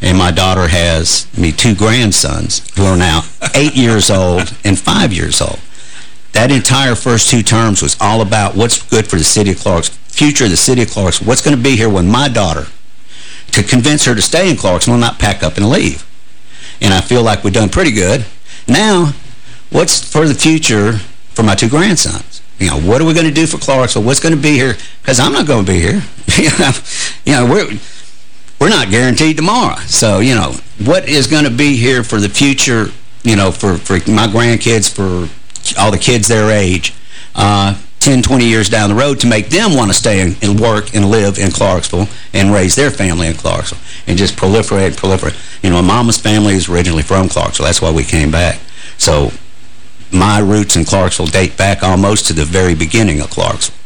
and my daughter has me two grandsons who are now 8 years old and 5 years old. That entire first two terms was all about what's good for the city of Clarksville, future of the city of Clarksville, what's going to be here when my daughter, to convince her to stay in Clarksville, not pack up and leave. And I feel like we've done pretty good. Now, what's for the future for my two grandsons. You know, what are we going to do for Clarksville? What's going to be here? Because I'm not going to be here. [LAUGHS] you know, we're, we're not guaranteed tomorrow. So, you know, what is going to be here for the future, you know, for, for my grandkids, for all the kids their age, uh, 10, 20 years down the road to make them want to stay and work and live in Clarksville and raise their family in Clarksville and just proliferate, proliferate. You know, my mama's family is originally from Clarksville. That's why we came back. So my roots in Clarksville date back almost to the very beginning of Clarksville.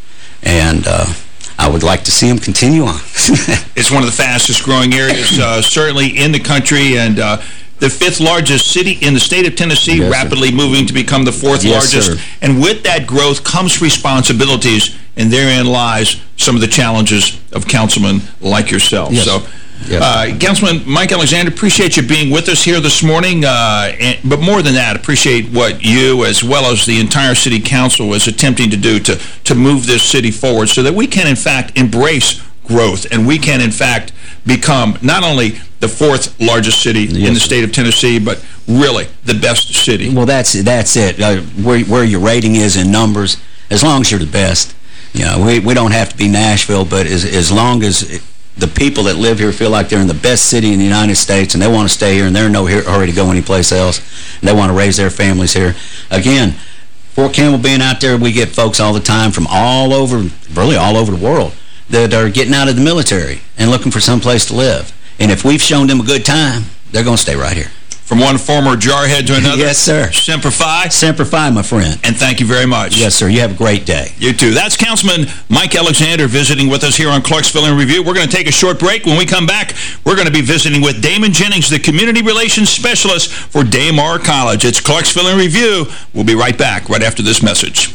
And uh, I would like to see them continue on. [LAUGHS] it's one of the fastest growing areas, uh, certainly in the country, and uh, the fifth largest city in the state of Tennessee, yes, rapidly sir. moving to become the fourth yes, largest. Sir. And with that growth comes responsibilities, and therein lies some of the challenges of councilmen like yourself. Yes. So Yes. Uh, Councilman Mike Alexander, appreciate you being with us here this morning. Uh, and, but more than that, appreciate what you, as well as the entire city council, is attempting to do to, to move this city forward so that we can, in fact, embrace growth and we can, in fact, become not only the fourth largest city yes, in the state of Tennessee, but really the best city. Well, that's that's it. Uh, where, where your rating is in numbers, as long as you're the best. You know, we, we don't have to be Nashville, but as, as long as the people that live here feel like they're in the best city in the United States and they want to stay here and they're no hurry to go anyplace else. And they want to raise their families here. Again, Fort Campbell being out there, we get folks all the time from all over, really all over the world, that are getting out of the military and looking for some place to live. And if we've shown them a good time, they're going to stay right here. From one former jarhead to another? yes, sir. Semper Fi? Semper Fi, my friend. And thank you very much. Yes, sir. You have a great day. You too. That's Councilman Mike Alexander visiting with us here on Clarksville in Review. We're going to take a short break. When we come back, we're going to be visiting with Damon Jennings, the Community Relations Specialist for Daymar College. It's Clarksville in Review. We'll be right back right after this message.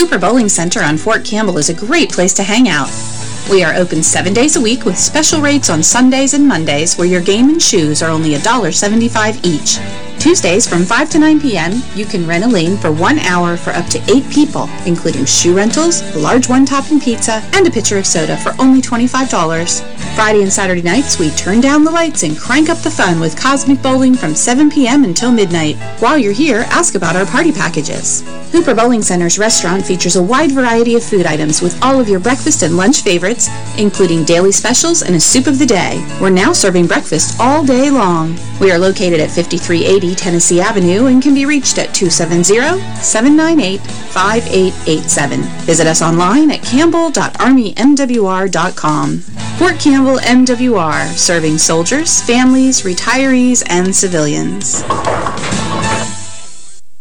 Hooper Bowling Center on Fort Campbell is a great place to hang out. We are open seven days a week with special rates on Sundays and Mondays where your game and shoes are only $1.75 each. Tuesdays from 5 to 9 p.m., you can rent a lane for one hour for up to eight people, including shoe rentals, a large one-topping pizza, and a pitcher of soda for only $25. Friday and Saturday nights, we turn down the lights and crank up the fun with Cosmic Bowling from 7 p.m. until midnight. While you're here, ask about our party packages. Hooper Bowling Center's restaurant features a wide variety of food items with all of your breakfast and lunch favorites, including daily specials and a soup of the day. We're now serving breakfast all day long. We are located at 5380 Tennessee Avenue and can be reached at 270-798-5887. Visit us online at campbell.armymwr.com. Fort Campbell MWR, serving soldiers, families, retirees, and civilians.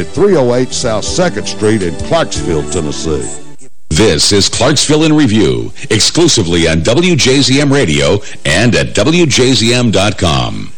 at 308 South 2nd Street in Clarksville, Tennessee. This is Clarksville in Review, exclusively on WJZM Radio and at WJZM.com.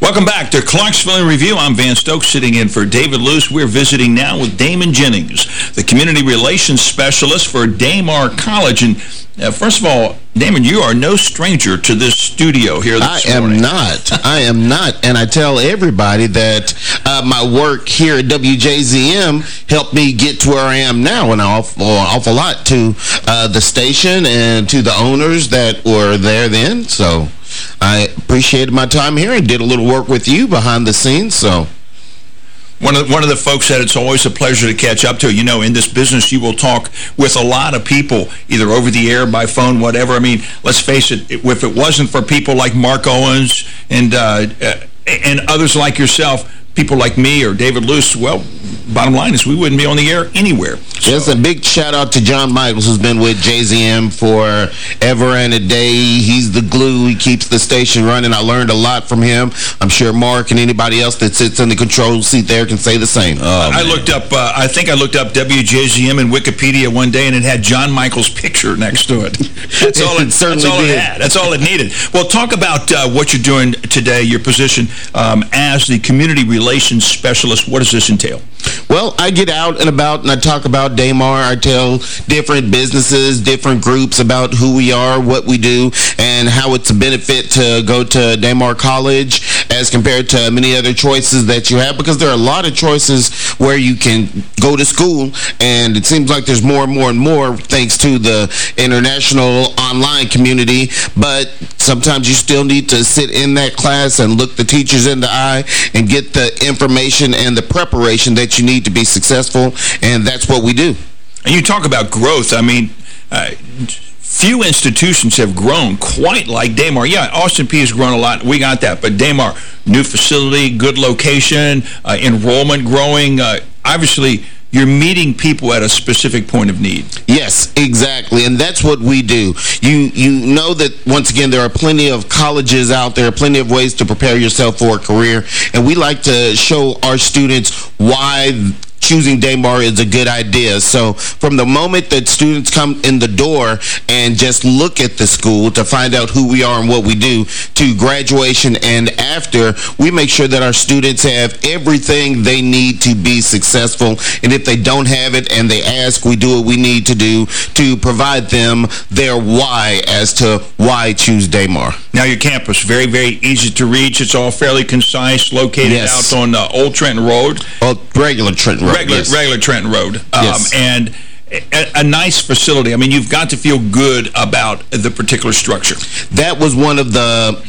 Welcome back to Clarksville in Review. I'm Van Stokes sitting in for David Luce. We're visiting now with Damon Jennings, the Community Relations Specialist for Daymar College. And uh, first of all, Damon, you are no stranger to this studio here this I morning. am not. I am not. And I tell everybody that uh, my work here at WJZM helped me get to where I am now and an awful, awful lot to uh, the station and to the owners that were there then. So I appreciated my time here and did a little work with you behind the scenes. So. One of, one of the folks said it's always a pleasure to catch up to. You know, in this business, you will talk with a lot of people, either over the air, by phone, whatever. I mean, let's face it, if it wasn't for people like Mark Owens and, uh, and others like yourself, people like me or David Luce, well, bottom line is we wouldn't be on the air anywhere. Yes, a big shout out to John Michaels, who's been with JZM for ever and a day. He's the glue. He keeps the station running. I learned a lot from him. I'm sure Mark and anybody else that sits in the control seat there can say the same. I looked up, uh, I think I looked up WJZM in Wikipedia one day, and it had John Michaels' picture next to it. [LAUGHS] That's all it, It certainly that's all it did. had. That's all it needed. Well, talk about uh, what you're doing today, your position um, as the Community Relations Specialist. What does this entail? Well, I get out and about and I talk about Daymar. I tell different businesses, different groups about who we are, what we do, and how it's a benefit to go to Daymar College as compared to many other choices that you have because there are a lot of choices where you can go to school and it seems like there's more and more and more thanks to the international online community, but sometimes you still need to sit in that class and look the teachers in the eye and get the information and the preparation that you need to be successful, and that's what we do. And you talk about growth. I mean, uh, few institutions have grown quite like Daymar. Yeah, Austin Peay has grown a lot. We got that. But Daymar, new facility, good location, uh, enrollment growing. Uh, obviously, you're meeting people at a specific point of need. Yes, exactly. And that's what we do. You you know that, once again, there are plenty of colleges out there, plenty of ways to prepare yourself for a career. And we like to show our students why choosing Daymar is a good idea. So from the moment that students come in the door and just look at the school to find out who we are and what we do, to graduation and after, we make sure that our students have everything they need to be successful. And if they don't have it and they ask, we do what we need to do to provide them their why as to why choose Daymar. Now, your campus, very, very easy to reach. It's all fairly concise, located Yes. out on uh, Old Trenton Road. Well, regular Trenton Road. regular, Yes. regular Trenton Road. Um, Yes. And a, a nice facility. I mean, you've got to feel good about the particular structure. That was one of the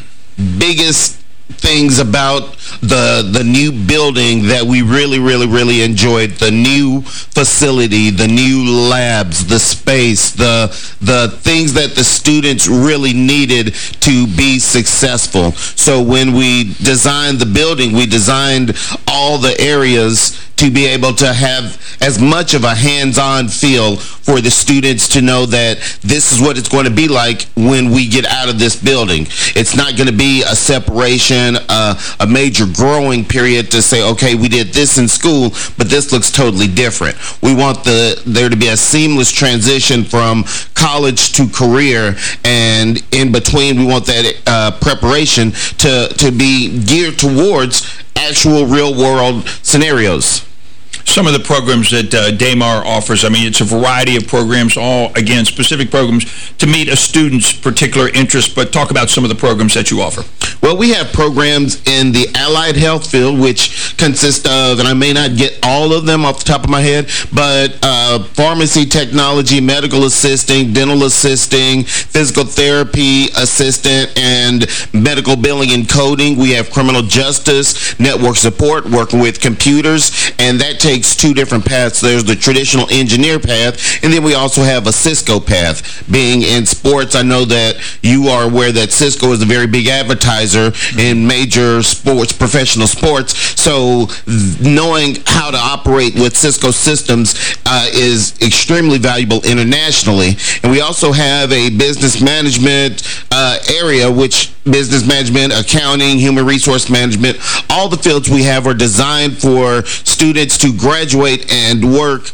biggest things about the the new building that we really really really enjoyed the new facility the new labs the space the the things that the students really needed to be successful so when we designed the building we designed all the areas to be able to have as much of a hands-on feel for the students to know that this is what it's going to be like when we get out of this building. It's not going to be a separation, uh, a major growing period to say, okay, we did this in school, but this looks totally different. We want the there to be a seamless transition from college to career, and in between, we want that uh, preparation to, to be geared towards actual real-world scenarios. Some of the programs that uh, offers, I mean, it's a variety of programs, all, again, specific programs to meet a student's particular interest, but talk about some of the programs that you offer. Well, we have programs in the allied health field, which consist of, and I may not get all of them off the top of my head, but uh, pharmacy technology, medical assisting, dental assisting, physical therapy assistant, and medical billing and coding. We have criminal justice, network support, working with computers, and that takes two different paths. There's the traditional engineer path, and then we also have a Cisco path. Being in sports, I know that you are aware that Cisco is a very big advertiser in major sports, professional sports. So knowing how to operate with Cisco systems uh, is extremely valuable internationally. And we also have a business management uh, area, which business management, accounting, human resource management, all the fields we have are designed for students to graduate and work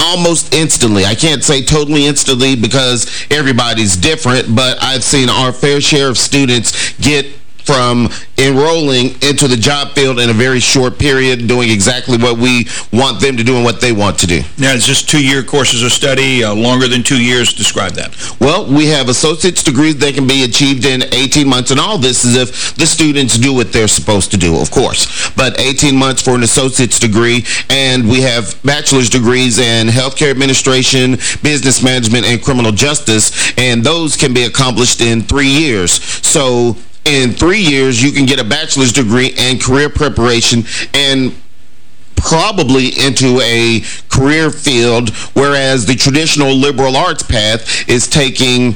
almost instantly. I can't say totally instantly because everybody's different, but I've seen our fair share of students get from enrolling into the job field in a very short period, doing exactly what we want them to do and what they want to do. Now, is this two-year courses of study, uh, longer than two years? Describe that. Well, we have associate's degrees that can be achieved in 18 months, and all this is if the students do what they're supposed to do, of course. But 18 months for an associate's degree, and we have bachelor's degrees in healthcare administration, business management, and criminal justice, and those can be accomplished in three years. So in three years, you can get a bachelor's degree and career preparation and probably into a career field, whereas the traditional liberal arts path is taking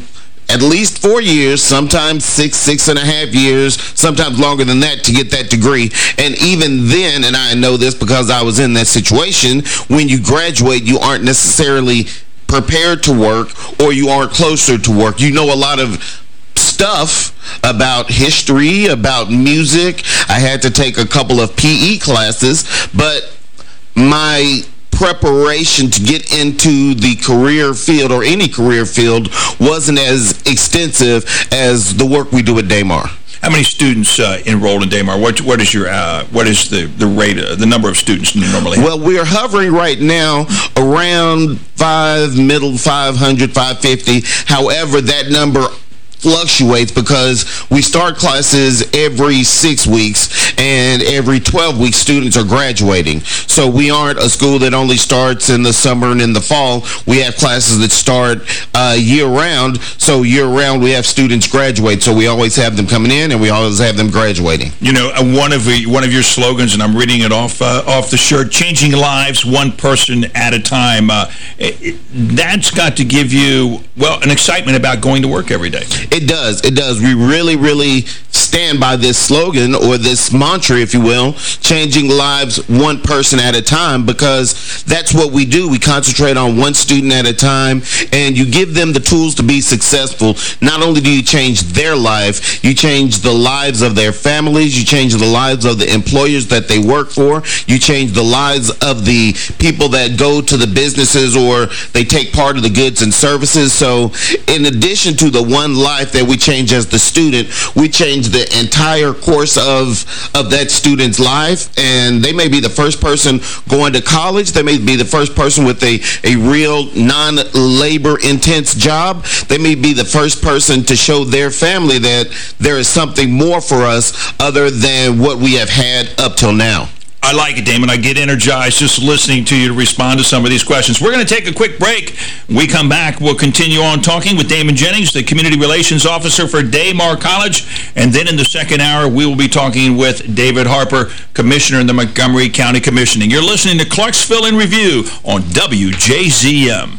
at least four years, sometimes six, six and a half years, sometimes longer than that to get that degree. And even then, and I know this because I was in that situation, when you graduate, you aren't necessarily prepared to work or you aren't closer to work. You know a lot of stuff about history, about music. I had to take a couple of PE classes, but my preparation to get into the career field or any career field wasn't as extensive as the work we do at Daymar. How many students uh, enrolled in Daymar? What what is your uh, what is the the rate uh, the number of students you normally? Have? Well, we are hovering right now around five, middle 500, 550. However, that number fluctuates because we start classes every six weeks and every 12 weeks students are graduating. So we aren't a school that only starts in the summer and in the fall. We have classes that start uh, year-round. So year-round we have students graduate. So we always have them coming in and we always have them graduating. You know, uh, one of the, one of your slogans, and I'm reading it off uh, off the shirt, changing lives one person at a time. Uh, it, that's got to give you, well, an excitement about going to work every day. It does. It does. We really, really stand by this slogan or this mantra, if you will, changing lives one person at a time because that's what we do. We concentrate on one student at a time and you give them the tools to be successful. Not only do you change their life, you change the lives of their families, you change the lives of the employers that they work for, you change the lives of the people that go to the businesses or they take part of the goods and services. So in addition to the one life that we change as the student, we change the entire course of of that student's life. And they may be the first person going to college. They may be the first person with a, a real non-labor intense job. They may be the first person to show their family that there is something more for us other than what we have had up till now. I like it, Damon. I get energized just listening to you to respond to some of these questions. We're going to take a quick break. When we come back, we'll continue on talking with Damon Jennings, the Community Relations Officer for Daymar College. And then in the second hour, we will be talking with David Harper, Commissioner in the Montgomery County Commissioning. You're listening to Clarksville in Review on WJZM.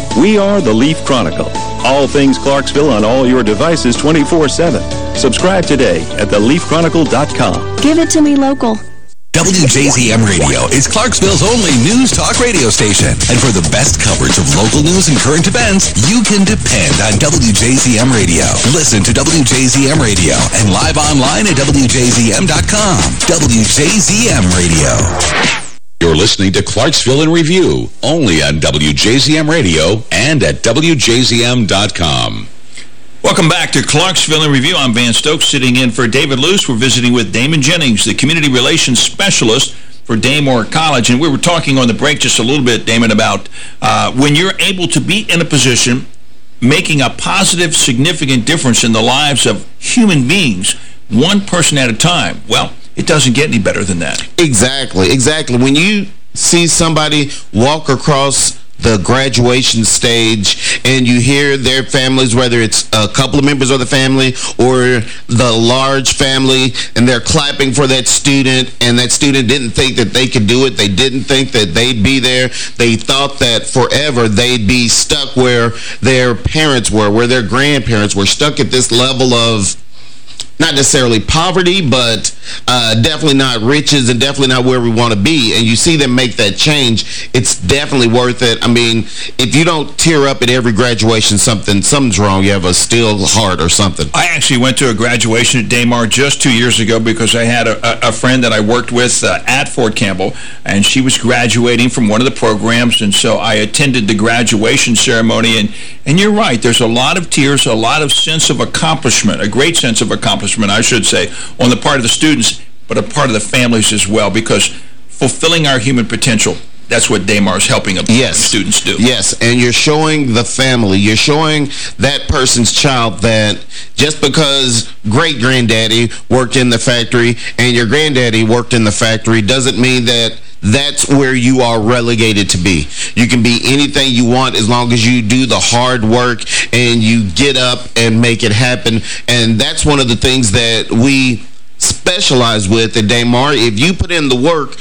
We are the Leaf Chronicle. All things Clarksville on all your devices 24-7. Subscribe today at theleafchronicle.com. Give it to me local. WJZM Radio is Clarksville's only news talk radio station. And for the best coverage of local news and current events, you can depend on WJZM Radio. Listen to WJZM Radio and live online at WJZM.com. WJZM Radio. You're listening to Clarksville in Review, only on WJZM Radio and at WJZM.com. Welcome back to Clarksville in Review. I'm Van Stokes, sitting in for David Luce. We're visiting with Damon Jennings, the Community Relations Specialist for Daymar College. And we were talking on the break just a little bit, Damon, about uh, when you're able to be in a position making a positive, significant difference in the lives of human beings, one person at a time. Well, it doesn't get any better than that. Exactly, exactly. When you see somebody walk across the graduation stage and you hear their families, whether it's a couple of members of the family or the large family, and they're clapping for that student, and that student didn't think that they could do it. They didn't think that they'd be there. They thought that forever they'd be stuck where their parents were, where their grandparents were, stuck at this level of not necessarily poverty, but uh, definitely not riches and definitely not where we want to be. And you see them make that change, it's definitely worth it. I mean, if you don't tear up at every graduation, something something's wrong. You have a still heart or something. I actually went to a graduation at Daymar just two years ago because I had a, a friend that I worked with uh, at Fort Campbell, and she was graduating from one of the programs, and so I attended the graduation ceremony. And, and you're right, there's a lot of tears, a lot of sense of accomplishment, a great sense of accomplishment I should say, on the part of the students, but a part of the families as well, because fulfilling our human potential that's what Daymar is helping yes. students do. Yes, and you're showing the family. You're showing that person's child that just because great-granddaddy worked in the factory and your granddaddy worked in the factory doesn't mean that that's where you are relegated to be. You can be anything you want as long as you do the hard work and you get up and make it happen. And that's one of the things that we specialize with at Daymar. If you put in the work,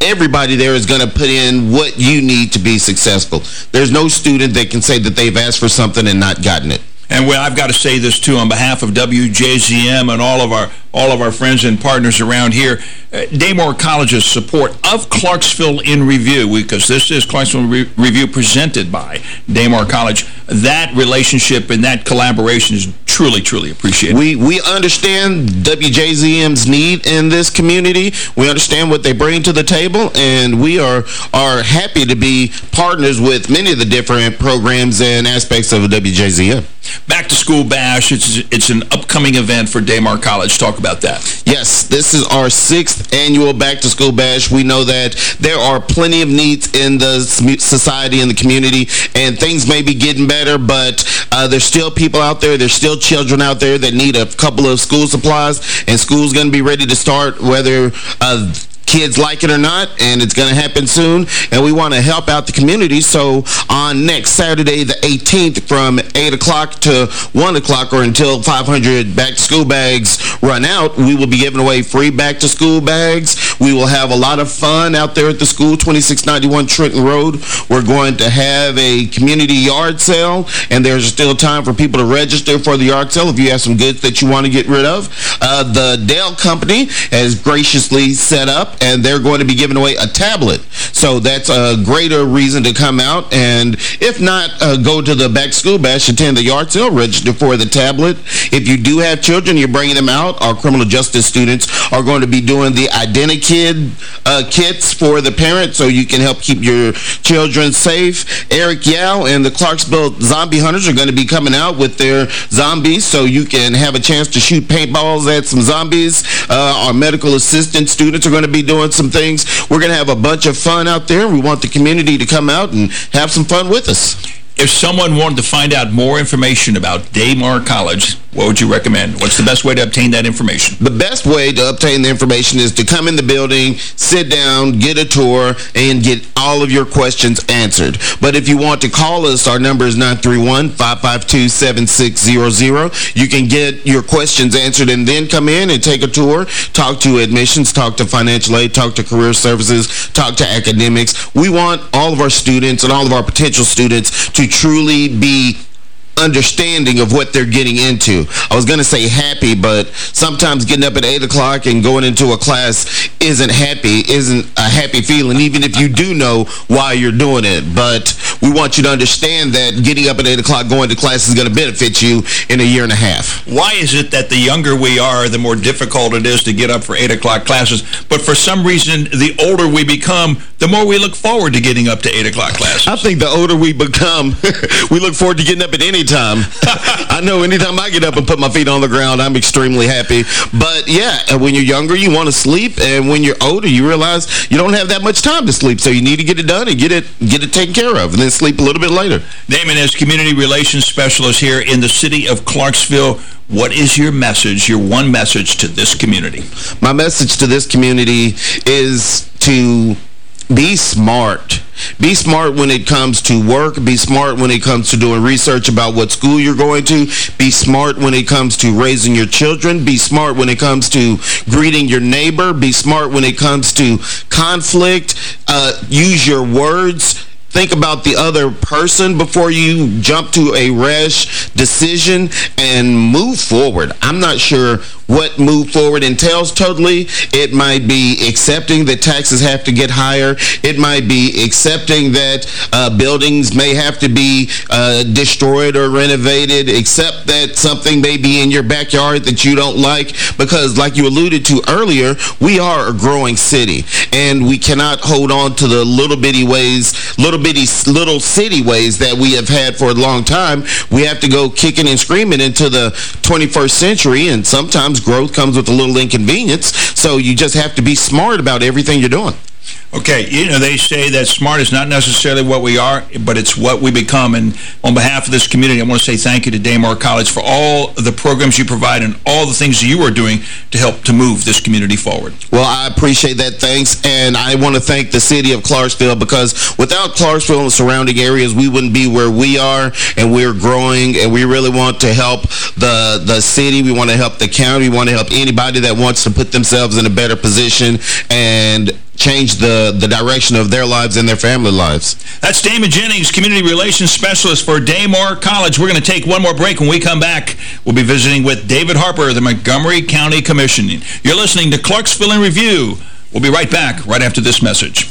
everybody there is going to put in what you need to be successful. There's no student that can say that they've asked for something and not gotten it. And well, I've got to say this, too, on behalf of WJZM and all of our all of our friends and partners around here, uh, Daymar College's support of Clarksville in Review, because this is Clarksville Re Review presented by Daymar College, that relationship and that collaboration is truly, truly appreciated. We, we understand WJZM's need in this community. We understand what they bring to the table, and we are, are happy to be partners with many of the different programs and aspects of WJZM. Back to School Bash, it's, it's an upcoming event for Daymar College. Talk about that. Yes, this is our sixth annual Back to School Bash. We know that there are plenty of needs in the society and the community, and things may be getting better, but uh, there's still people out there, there's still children out there that need a couple of school supplies, and school's going to be ready to start whether... Uh, kids like it or not, and it's going to happen soon, and we want to help out the community. So on next Saturday, the 18th, from 8 o'clock to 1 o'clock, or until 500 back-to-school bags run out, we will be giving away free back-to-school bags. We will have a lot of fun out there at the school, 2691 Trenton Road. We're going to have a community yard sale, and there's still time for people to register for the yard sale if you have some goods that you want to get rid of. Uh, the Dell Company has graciously set up and they're going to be giving away a tablet. So that's a greater reason to come out. And if not, uh, go to the back school bash, attend the yard sale, register for the tablet. If you do have children, you're bringing them out. Our criminal justice students are going to be doing the Identikid uh, kits for the parents so you can help keep your children safe. Eric Yao and the Clarksville Zombie Hunters are going to be coming out with their zombies so you can have a chance to shoot paintballs at some zombies. Uh, our medical assistant students are going to be doing some things. We're going to have a bunch of fun out there. We want the community to come out and have some fun with us. If someone wanted to find out more information about Daymar College, what would you recommend? What's the best way to obtain that information? The best way to obtain the information is to come in the building, sit down, get a tour, and get all of your questions answered. But if you want to call us, our number is 931-552-7600. You can get your questions answered and then come in and take a tour, talk to admissions, talk to financial aid, talk to career services, talk to academics. We want all of our students and all of our potential students to truly be understanding of what they're getting into. I was going to say happy, but sometimes getting up at 8 o'clock and going into a class isn't happy, isn't a happy feeling, even if you do know why you're doing it. But we want you to understand that getting up at 8 o'clock going to class is going to benefit you in a year and a half. Why is it that the younger we are, the more difficult it is to get up for 8 o'clock classes, but for some reason, the older we become, the more we look forward to getting up to 8 o'clock classes? I think the older we become, [LAUGHS] we look forward to getting up at any time. [LAUGHS] I know anytime I get up and put my feet on the ground, I'm extremely happy. But yeah, when you're younger, you want to sleep, and when you're older, you realize you don't have that much time to sleep, so you need to get it done and get it get it taken care of, and then sleep a little bit later. Damon is Community Relations Specialist here in the city of Clarksville. What is your message, your one message to this community? My message to this community is to be smart. Be smart when it comes to work. Be smart when it comes to doing research about what school you're going to. Be smart when it comes to raising your children. Be smart when it comes to greeting your neighbor. Be smart when it comes to conflict. Uh, use your words think about the other person before you jump to a rash decision and move forward. I'm not sure what move forward entails totally. It might be accepting that taxes have to get higher. It might be accepting that uh, buildings may have to be uh, destroyed or renovated, accept that something may be in your backyard that you don't like. Because like you alluded to earlier, we are a growing city. And we cannot hold on to the little bitty ways, little bitty little city ways that we have had for a long time. We have to go kicking and screaming into the 21st century, and sometimes growth comes with a little inconvenience, so you just have to be smart about everything you're doing. Okay, you know, they say that smart is not necessarily what we are, but it's what we become. And on behalf of this community, I want to say thank you to Daymar College for all the programs you provide and all the things you are doing to help to move this community forward. Well, I appreciate that. Thanks. And I want to thank the city of Clarksville because without Clarksville and surrounding areas, we wouldn't be where we are and we're growing and we really want to help the, the city. We want to help the county. We want to help anybody that wants to put themselves in a better position and change the, the direction of their lives and their family lives. That's Damon Jennings, Community Relations Specialist for Daymar College. We're going to take one more break. When we come back, we'll be visiting with David Harper, the Montgomery County Commission. You're listening to Clarksville in Review. We'll be right back right after this message.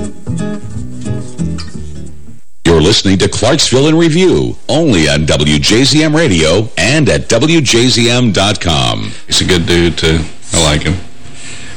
You're listening to Clarksville in Review, only on WJZM Radio and at WJZM.com. He's a good dude, too. I like him.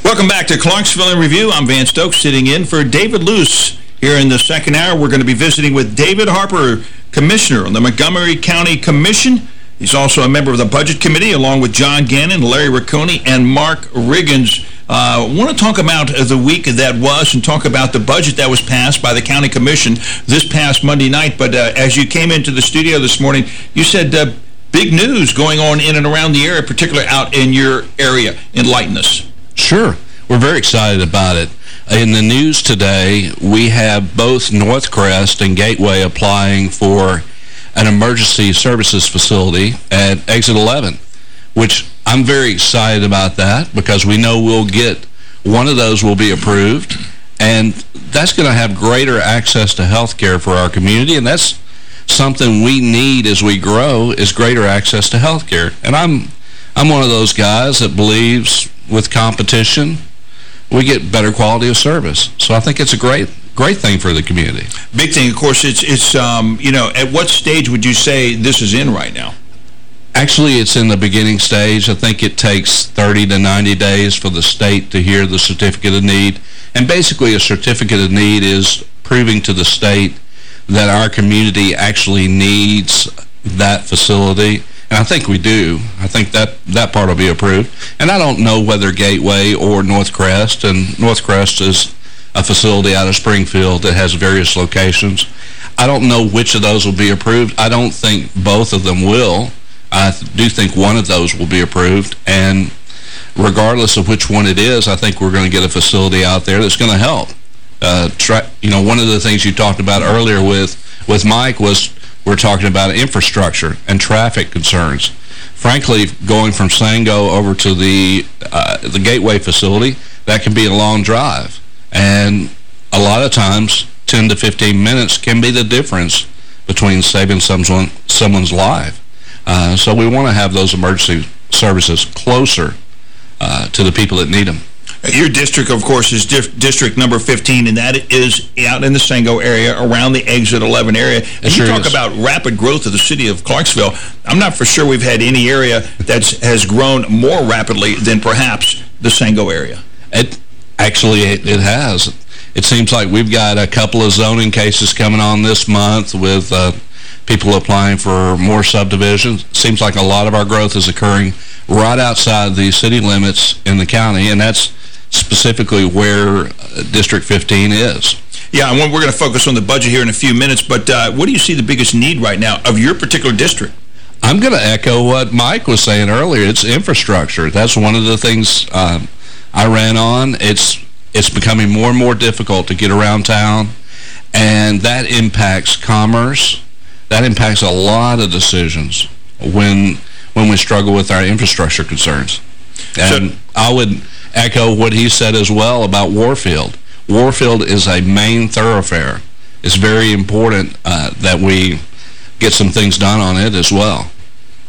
Welcome back to Clarksville in Review. I'm Van Stokes, sitting in for David Luce. Here in the second hour, we're going to be visiting with David Harper, Commissioner on the Montgomery County Commission. He's also a member of the Budget Committee, along with John Gannon, Larry Rocconi, and Mark Riggins. Uh, want to talk about the week that was and talk about the budget that was passed by the County Commission this past Monday night. But uh, as you came into the studio this morning, you said uh, big news going on in and around the area, particularly out in your area. Enlighten us. Sure. We're very excited about it. In the news today, we have both Northcrest and Gateway applying for an emergency services facility at Exit 11, which I'm very excited about that because we know we'll get one of those will be approved, and that's going to have greater access to health care for our community, and that's something we need as we grow is greater access to health care. And I'm, I'm one of those guys that believes with competition, we get better quality of service. So I think it's a great great thing for the community. Big thing, of course, it's, it's um, you know, at what stage would you say this is in right now? Actually, it's in the beginning stage. I think it takes 30 to 90 days for the state to hear the certificate of need. And basically, a certificate of need is proving to the state that our community actually needs that facility. And I think we do. I think that, that part will be approved. And I don't know whether Gateway or Northcrest, and Northcrest is a facility out of Springfield that has various locations. I don't know which of those will be approved. I don't think both of them will. I do think one of those will be approved, and regardless of which one it is, I think we're going to get a facility out there that's going to help. Uh, try, you know, one of the things you talked about earlier with, with Mike was we're talking about infrastructure and traffic concerns. Frankly, going from Sango over to the uh, the Gateway facility, that can be a long drive. And a lot of times, 10 to 15 minutes can be the difference between saving someone, someone's life. Uh, so we want to have those emergency services closer uh, to the people that need them. Your district, of course, is district number 15, and that is out in the Sango area, around the Exit 11 area. And sure you talk is. about rapid growth of the city of Clarksville. I'm not for sure we've had any area that has grown more rapidly than perhaps the Sango area. It Actually, it, it has. It seems like we've got a couple of zoning cases coming on this month with uh, people applying for more subdivisions. Seems like a lot of our growth is occurring right outside the city limits in the county, and that's specifically where uh, District 15 is. Yeah, and we're going to focus on the budget here in a few minutes, but uh, what do you see the biggest need right now of your particular district? I'm going to echo what Mike was saying earlier. It's infrastructure. That's one of the things um, I ran on. It's it's becoming more and more difficult to get around town, and that impacts commerce. That impacts a lot of decisions when when we struggle with our infrastructure concerns. And I would echo what he said as well about Warfield. Warfield is a main thoroughfare. It's very important uh, that we get some things done on it as well.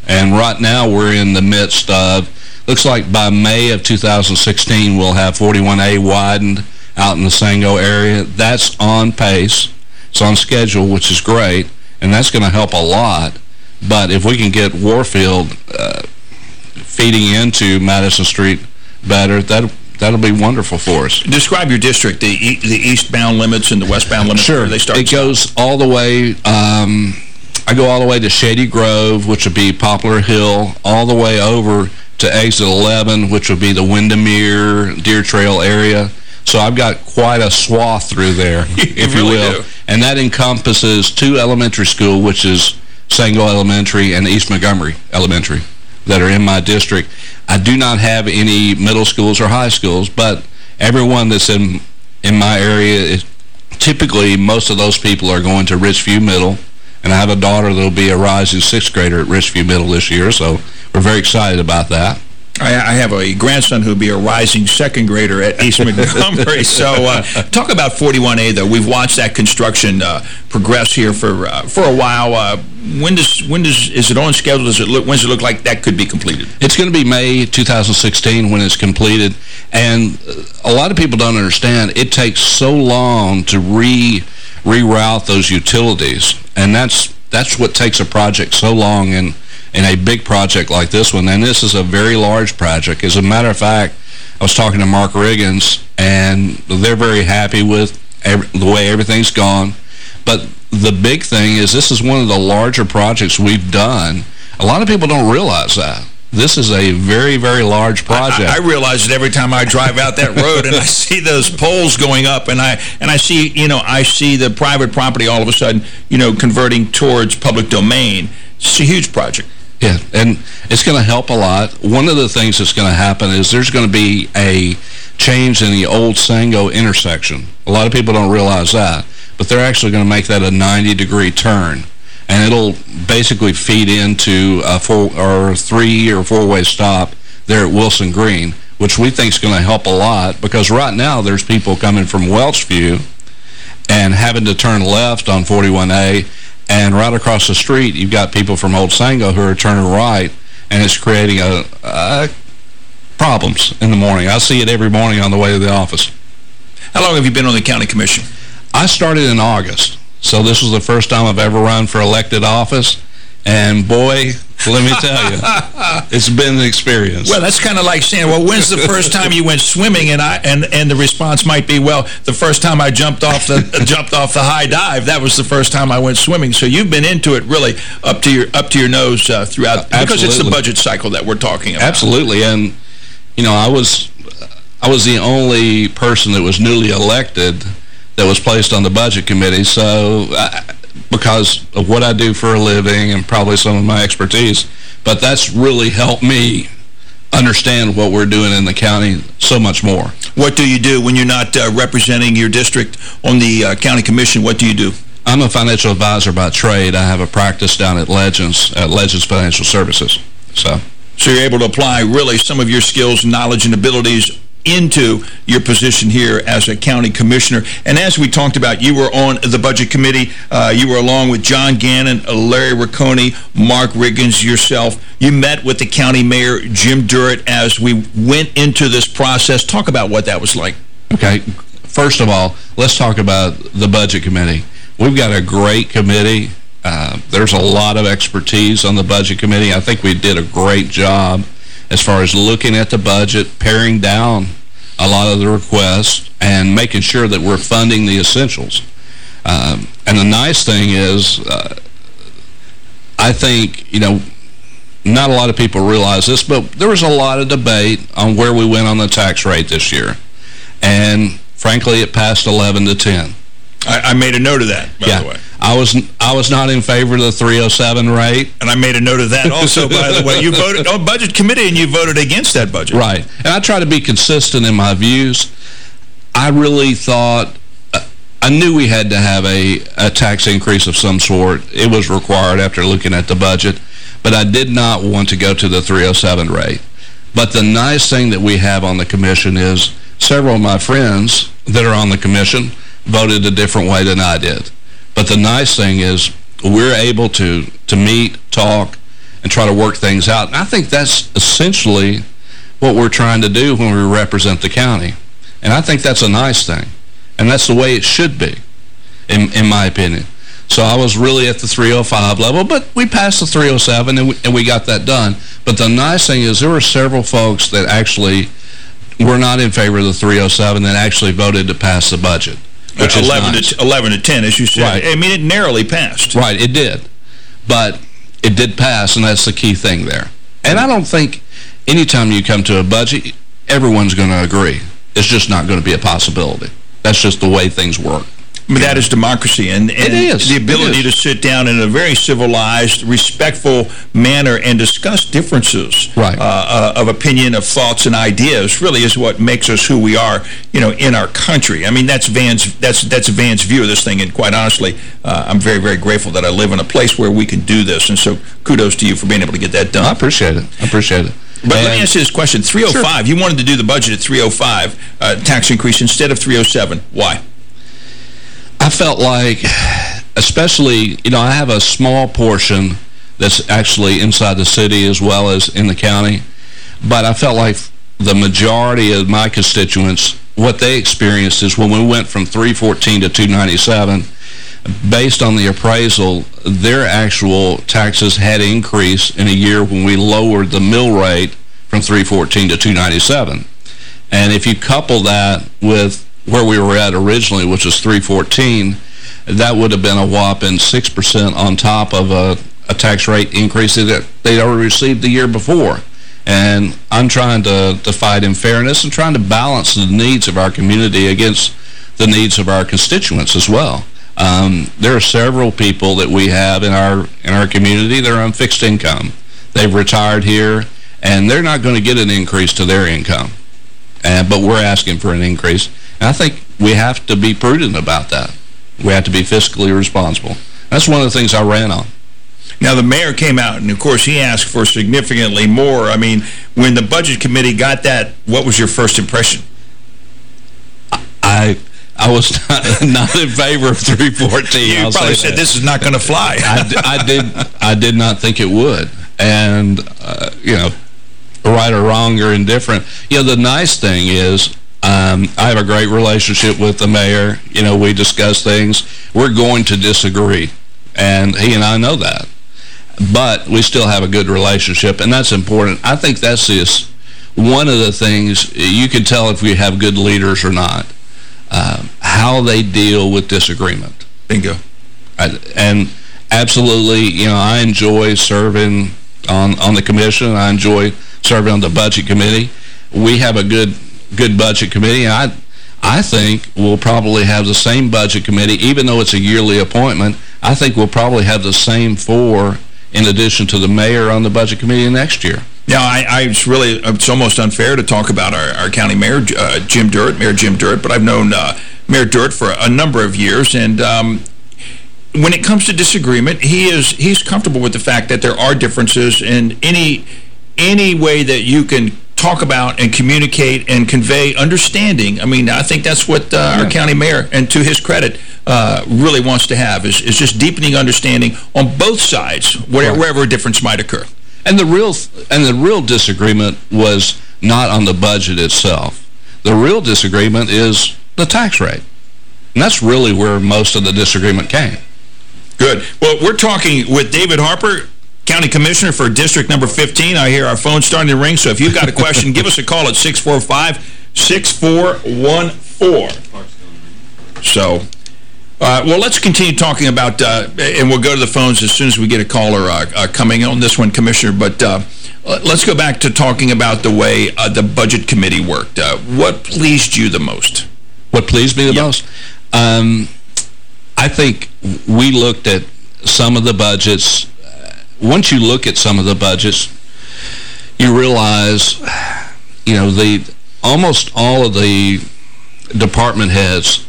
And right now we're in the midst of, looks like by May of 2016 we'll have 41A widened out in the Sango area. That's on pace. It's on schedule, which is great, and that's going to help a lot. But if we can get Warfield uh, feeding into Madison Street better, that that'll be wonderful for us. Describe your district, the e the eastbound limits and the westbound limits. Sure. They start It goes all the way, um, I go all the way to Shady Grove, which would be Poplar Hill, all the way over to exit 11, which would be the Windermere, Deer Trail area. So I've got quite a swath through there, [LAUGHS] if you really will. do. And that encompasses two elementary school, which is Sango Elementary and East Montgomery Elementary, that are in my district. I do not have any middle schools or high schools, but everyone that's in in my area, is, typically most of those people are going to Richview Middle, and I have a daughter that will be a rising sixth grader at Richview Middle this year, so we're very excited about that. I, I have a grandson who'll be a rising second grader at East Montgomery. [LAUGHS] so uh, talk about 41A, though. We've watched that construction uh, progress here for uh, for a while. Uh, when does when does is it on schedule? Does it look when does it look like that could be completed? It's going to be May 2016 when it's completed. And a lot of people don't understand, it takes so long to re reroute those utilities. And that's that's what takes a project so long in, in a big project like this one. And this is a very large project. As a matter of fact, I was talking to Mark Riggins, and they're very happy with every, the way everything's gone. But the big thing is this is one of the larger projects we've done. A lot of people don't realize that. This is a very, very large project. I, I realize it every time I drive out that road and I see those poles going up and I and I see, you know, I see the private property all of a sudden, you know, converting towards public domain. It's a huge project. Yeah, and it's going to help a lot. One of the things that's going to happen is there's going to be a change in the old Sango intersection. A lot of people don't realize that, but they're actually going to make that a 90-degree turn. And it'll basically feed into a four or three or four-way stop there at Wilson Green, which we think is going to help a lot because right now there's people coming from Welchview and having to turn left on 41A and right across the street, you've got people from Old Sango who are turning right, and it's creating a, a problems in the morning. I see it every morning on the way to the office. How long have you been on the county commission? I started in August, so this was the first time I've ever run for elected office. And boy, let me tell you, it's been an experience. Well, that's kind of like saying, well, when's the first time you went swimming? And I and and the response might be, well, the first time I jumped off the [LAUGHS] jumped off the high dive, that was the first time I went swimming. So you've been into it really up to your up to your nose uh, throughout because it's the budget cycle that we're talking about. Absolutely, and you know, I was I was the only person that was newly elected that was placed on the budget committee. So, I, because of what I do for a living and probably some of my expertise, but that's really helped me understand what we're doing in the county so much more. What do you do when you're not uh, representing your district on the uh, county commission? What do you do? I'm a financial advisor by trade. I have a practice down at Legends, at Legends Financial Services. So, So you're able to apply really some of your skills, knowledge, and abilities into your position here as a county commissioner. And as we talked about, you were on the budget committee. Uh, you were along with John Gannon, Larry Rocconi, Mark Riggins, yourself. You met with the county mayor, Jim Durrett, as we went into this process. Talk about what that was like. Okay. First of all, let's talk about the budget committee. We've got a great committee. Uh, there's a lot of expertise on the budget committee. I think we did a great job as far as looking at the budget, paring down a lot of the requests, and making sure that we're funding the essentials. Um, and the nice thing is, uh, I think, you know, not a lot of people realize this, but there was a lot of debate on where we went on the tax rate this year. And frankly, it passed 11 to 10. I, I made a note of that, by yeah. the way. I was I was not in favor of the 307 rate. And I made a note of that also, by the way. You voted on budget committee and you voted against that budget. Right. And I try to be consistent in my views. I really thought, uh, I knew we had to have a, a tax increase of some sort. It was required after looking at the budget. But I did not want to go to the 307 rate. But the nice thing that we have on the commission is several of my friends that are on the commission voted a different way than I did. But the nice thing is we're able to, to meet, talk, and try to work things out. And I think that's essentially what we're trying to do when we represent the county. And I think that's a nice thing. And that's the way it should be, in, in my opinion. So I was really at the 305 level, but we passed the 307 and we, and we got that done. But the nice thing is there were several folks that actually were not in favor of the 307 that actually voted to pass the budget. Which 11, nice. to, 11 to 10, as you said. Right. I mean, it narrowly passed. Right, it did. But it did pass, and that's the key thing there. And I don't think anytime you come to a budget, everyone's going to agree. It's just not going to be a possibility. That's just the way things work. But that is democracy, and, and It is. the ability to sit down in a very civilized, respectful manner and discuss differences Right. uh, uh, of opinion, of thoughts, and ideas really is what makes us who we are, you know, in our country. I mean, that's Van's that's that's Van's view of this thing, and quite honestly, uh, I'm very, very grateful that I live in a place where we can do this, and so kudos to you for being able to get that done. I appreciate it. I appreciate it. But let me ask you this question. 305, you wanted to do the budget at 305, uh, tax increase instead of 307. Why? I felt like, especially, you know, I have a small portion that's actually inside the city as well as in the county, but I felt like the majority of my constituents, what they experienced is when we went from 314 to 297, based on the appraisal, their actual taxes had increased in a year when we lowered the mill rate from 314 to 297. And if you couple that with where we were at originally, which was 314, that would have been a whopping 6% on top of a, a tax rate increase that they'd already received the year before. And I'm trying to, to fight in fairness and trying to balance the needs of our community against the needs of our constituents as well. Um, there are several people that we have in our in our community that are on fixed income. They've retired here, and they're not going to get an increase to their income. But we're asking for an increase. And I think we have to be prudent about that. We have to be fiscally responsible. That's one of the things I ran on. Now, the mayor came out, and of course, he asked for significantly more. I mean, when the budget committee got that, what was your first impression? I I was [LAUGHS] not, not in favor of 314. You I'll probably said, that. this is not going to fly. [LAUGHS] I, I did I did not think it would. And, uh, you know, right or wrong or indifferent. You know, the nice thing is um, I have a great relationship with the mayor. You know, we discuss things. We're going to disagree. And he and I know that. But we still have a good relationship, and that's important. I think that's just one of the things you can tell if we have good leaders or not. Um, how they deal with disagreement. Bingo. I, and absolutely, you know, I enjoy serving on on the commission. I enjoy serving on the budget committee. We have a good good budget committee. I I think we'll probably have the same budget committee, even though it's a yearly appointment. I think we'll probably have the same four in addition to the mayor on the budget committee next year. Yeah, I, I it's really, it's almost unfair to talk about our, our county mayor, uh, Jim Durrett, Mayor Jim Durrett, but I've known uh, Mayor Durrett for a number of years, and um, when it comes to disagreement, he is he's comfortable with the fact that there are differences, and any any way that you can talk about and communicate and convey understanding. I mean, I think that's what uh, our county mayor, and to his credit, uh, really wants to have, is, is just deepening understanding on both sides, where, Right. wherever a difference might occur. And the real and the real disagreement was not on the budget itself. The real disagreement is the tax rate. And that's really where most of the disagreement came. Good. Well, we're talking with David Harper, County Commissioner for District Number 15. I hear our phone starting to ring, so if you've got a question, give us a call at 645-6414. So, uh, well, let's continue talking about, uh, and we'll go to the phones as soon as we get a caller uh, uh, coming on this one, Commissioner, but uh, let's go back to talking about the way uh, the Budget Committee worked. Uh, what pleased you the most? What pleased me the most? Um, I think we looked at some of the budgets. Once you look at some of the budgets, you realize, you know, the almost all of the department heads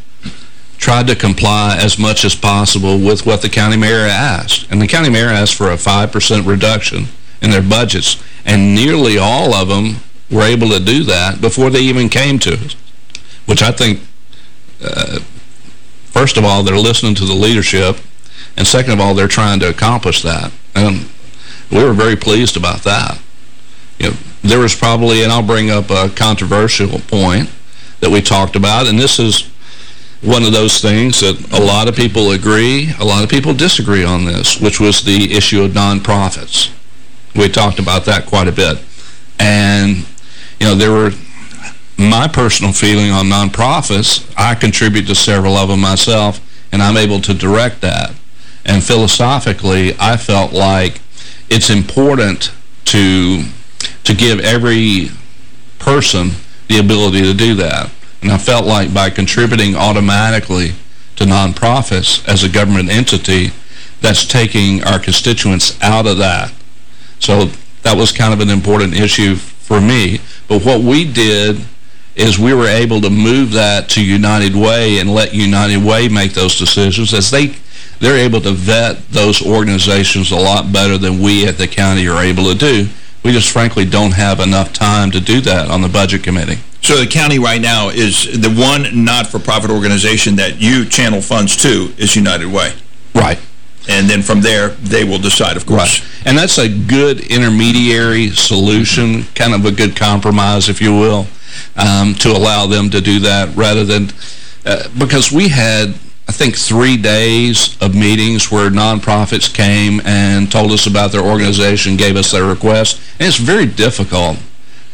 tried to comply as much as possible with what the county mayor asked. And the county mayor asked for a 5% reduction in their budgets, and nearly all of them were able to do that before they even came to us, which I think, uh, first of all, they're listening to the leadership, and second of all, they're trying to accomplish that. And we were very pleased about that. You know, there was probably, and I'll bring up a controversial point that we talked about, and this is one of those things that a lot of people agree, a lot of people disagree on this, which was the issue of nonprofits. We talked about that quite a bit. And, you know, there were, my personal feeling on nonprofits, I contribute to several of them myself, and I'm able to direct that. And philosophically, I felt like it's important to to give every person the ability to do that. And I felt like by contributing automatically to nonprofits as a government entity, that's taking our constituents out of that. So that was kind of an important issue for me. But what we did is we were able to move that to United Way and let United Way make those decisions as they they're able to vet those organizations a lot better than we at the county are able to do. We just frankly don't have enough time to do that on the budget committee. So the county right now is the one not-for-profit organization that you channel funds to is United Way. Right. And then from there, they will decide, of course. Right. And that's a good intermediary solution, kind of a good compromise, if you will, um, to allow them to do that rather than... Uh, because we had, I think, three days of meetings where nonprofits came and told us about their organization, gave us their request. And it's very difficult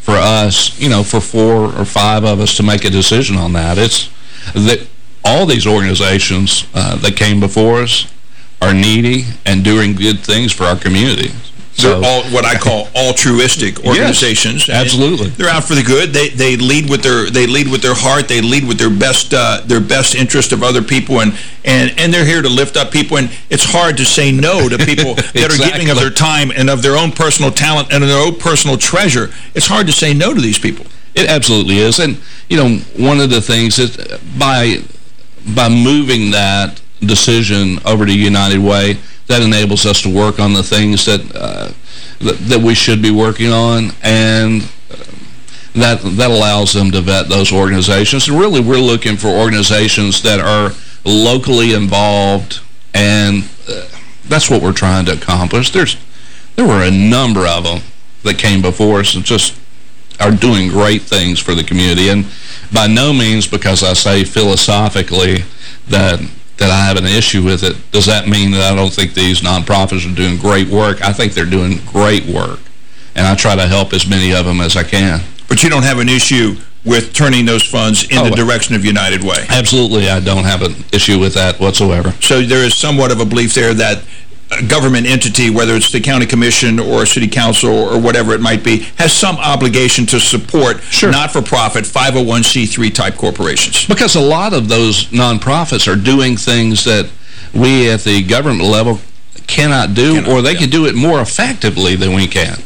for us, you know, for four or five of us to make a decision on that. It's that all these organizations uh, that came before us are needy and doing good things for our community. They're all what I call altruistic organizations. Yes, absolutely. They're out for the good. They they lead with their they lead with their heart. They lead with their best uh, their best interest of other people, and and and they're here to lift up people. And it's hard to say no to people [LAUGHS] that are giving of their time and of their own personal talent and their own personal treasure. It's hard to say no to these people. It absolutely is. And, you know, one of the things is by, by moving that decision over to United Way, that enables us to work on the things that, uh, that, that we should be working on. And uh, that, that allows them to vet those organizations. And really, we're looking for organizations that are locally involved, and uh, that's what we're trying to accomplish. There's, there were a number of them that came before us and just are doing great things for the community. And by no means because I say philosophically that that I have an issue with it, does that mean that I don't think these nonprofits are doing great work? I think they're doing great work. And I try to help as many of them as I can. But you don't have an issue with turning those funds in Oh, the direction of United Way. Absolutely, I don't have an issue with that whatsoever. So there is somewhat of a belief there that government entity, whether it's the county commission or a city council or whatever it might be, has some obligation to support not-for-profit 501c3 type corporations. Because a lot of those nonprofits are doing things that we at the government level cannot do, or they can do it more effectively than we can.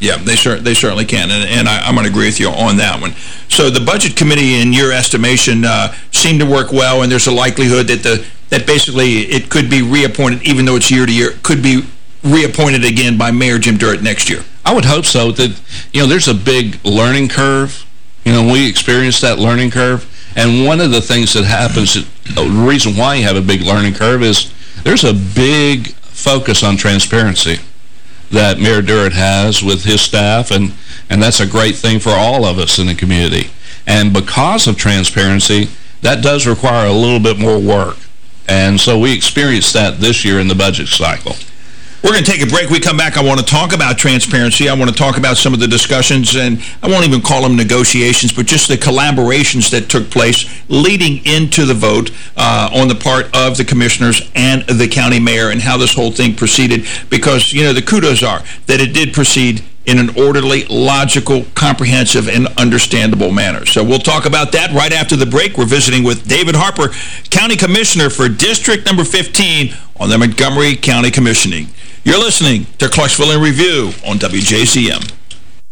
Yeah, they, cer they certainly can, and, and I, I'm going to agree with you on that one. So the Budget Committee, in your estimation, uh, seemed to work well, and there's a likelihood that the that basically it could be reappointed, even though it's year to year, could be reappointed again by Mayor Jim Durrett next year. I would hope so. That You know, there's a big learning curve. You know, we experience that learning curve. And one of the things that happens, the reason why you have a big learning curve is there's a big focus on transparency that Mayor Durrett has with his staff, and, and that's a great thing for all of us in the community. And because of transparency, that does require a little bit more work. And so we experienced that this year in the budget cycle. We're going to take a break. We come back. I want to talk about transparency. I want to talk about some of the discussions, and I won't even call them negotiations, but just the collaborations that took place leading into the vote uh, on the part of the commissioners and the county mayor and how this whole thing proceeded. Because, you know, the kudos are that it did proceed in an orderly, logical, comprehensive, and understandable manner. So we'll talk about that right after the break. We're visiting with David Harper, County Commissioner for District Number 15 on the Montgomery County Commissioning. You're listening to Clarksville in Review on WJZM.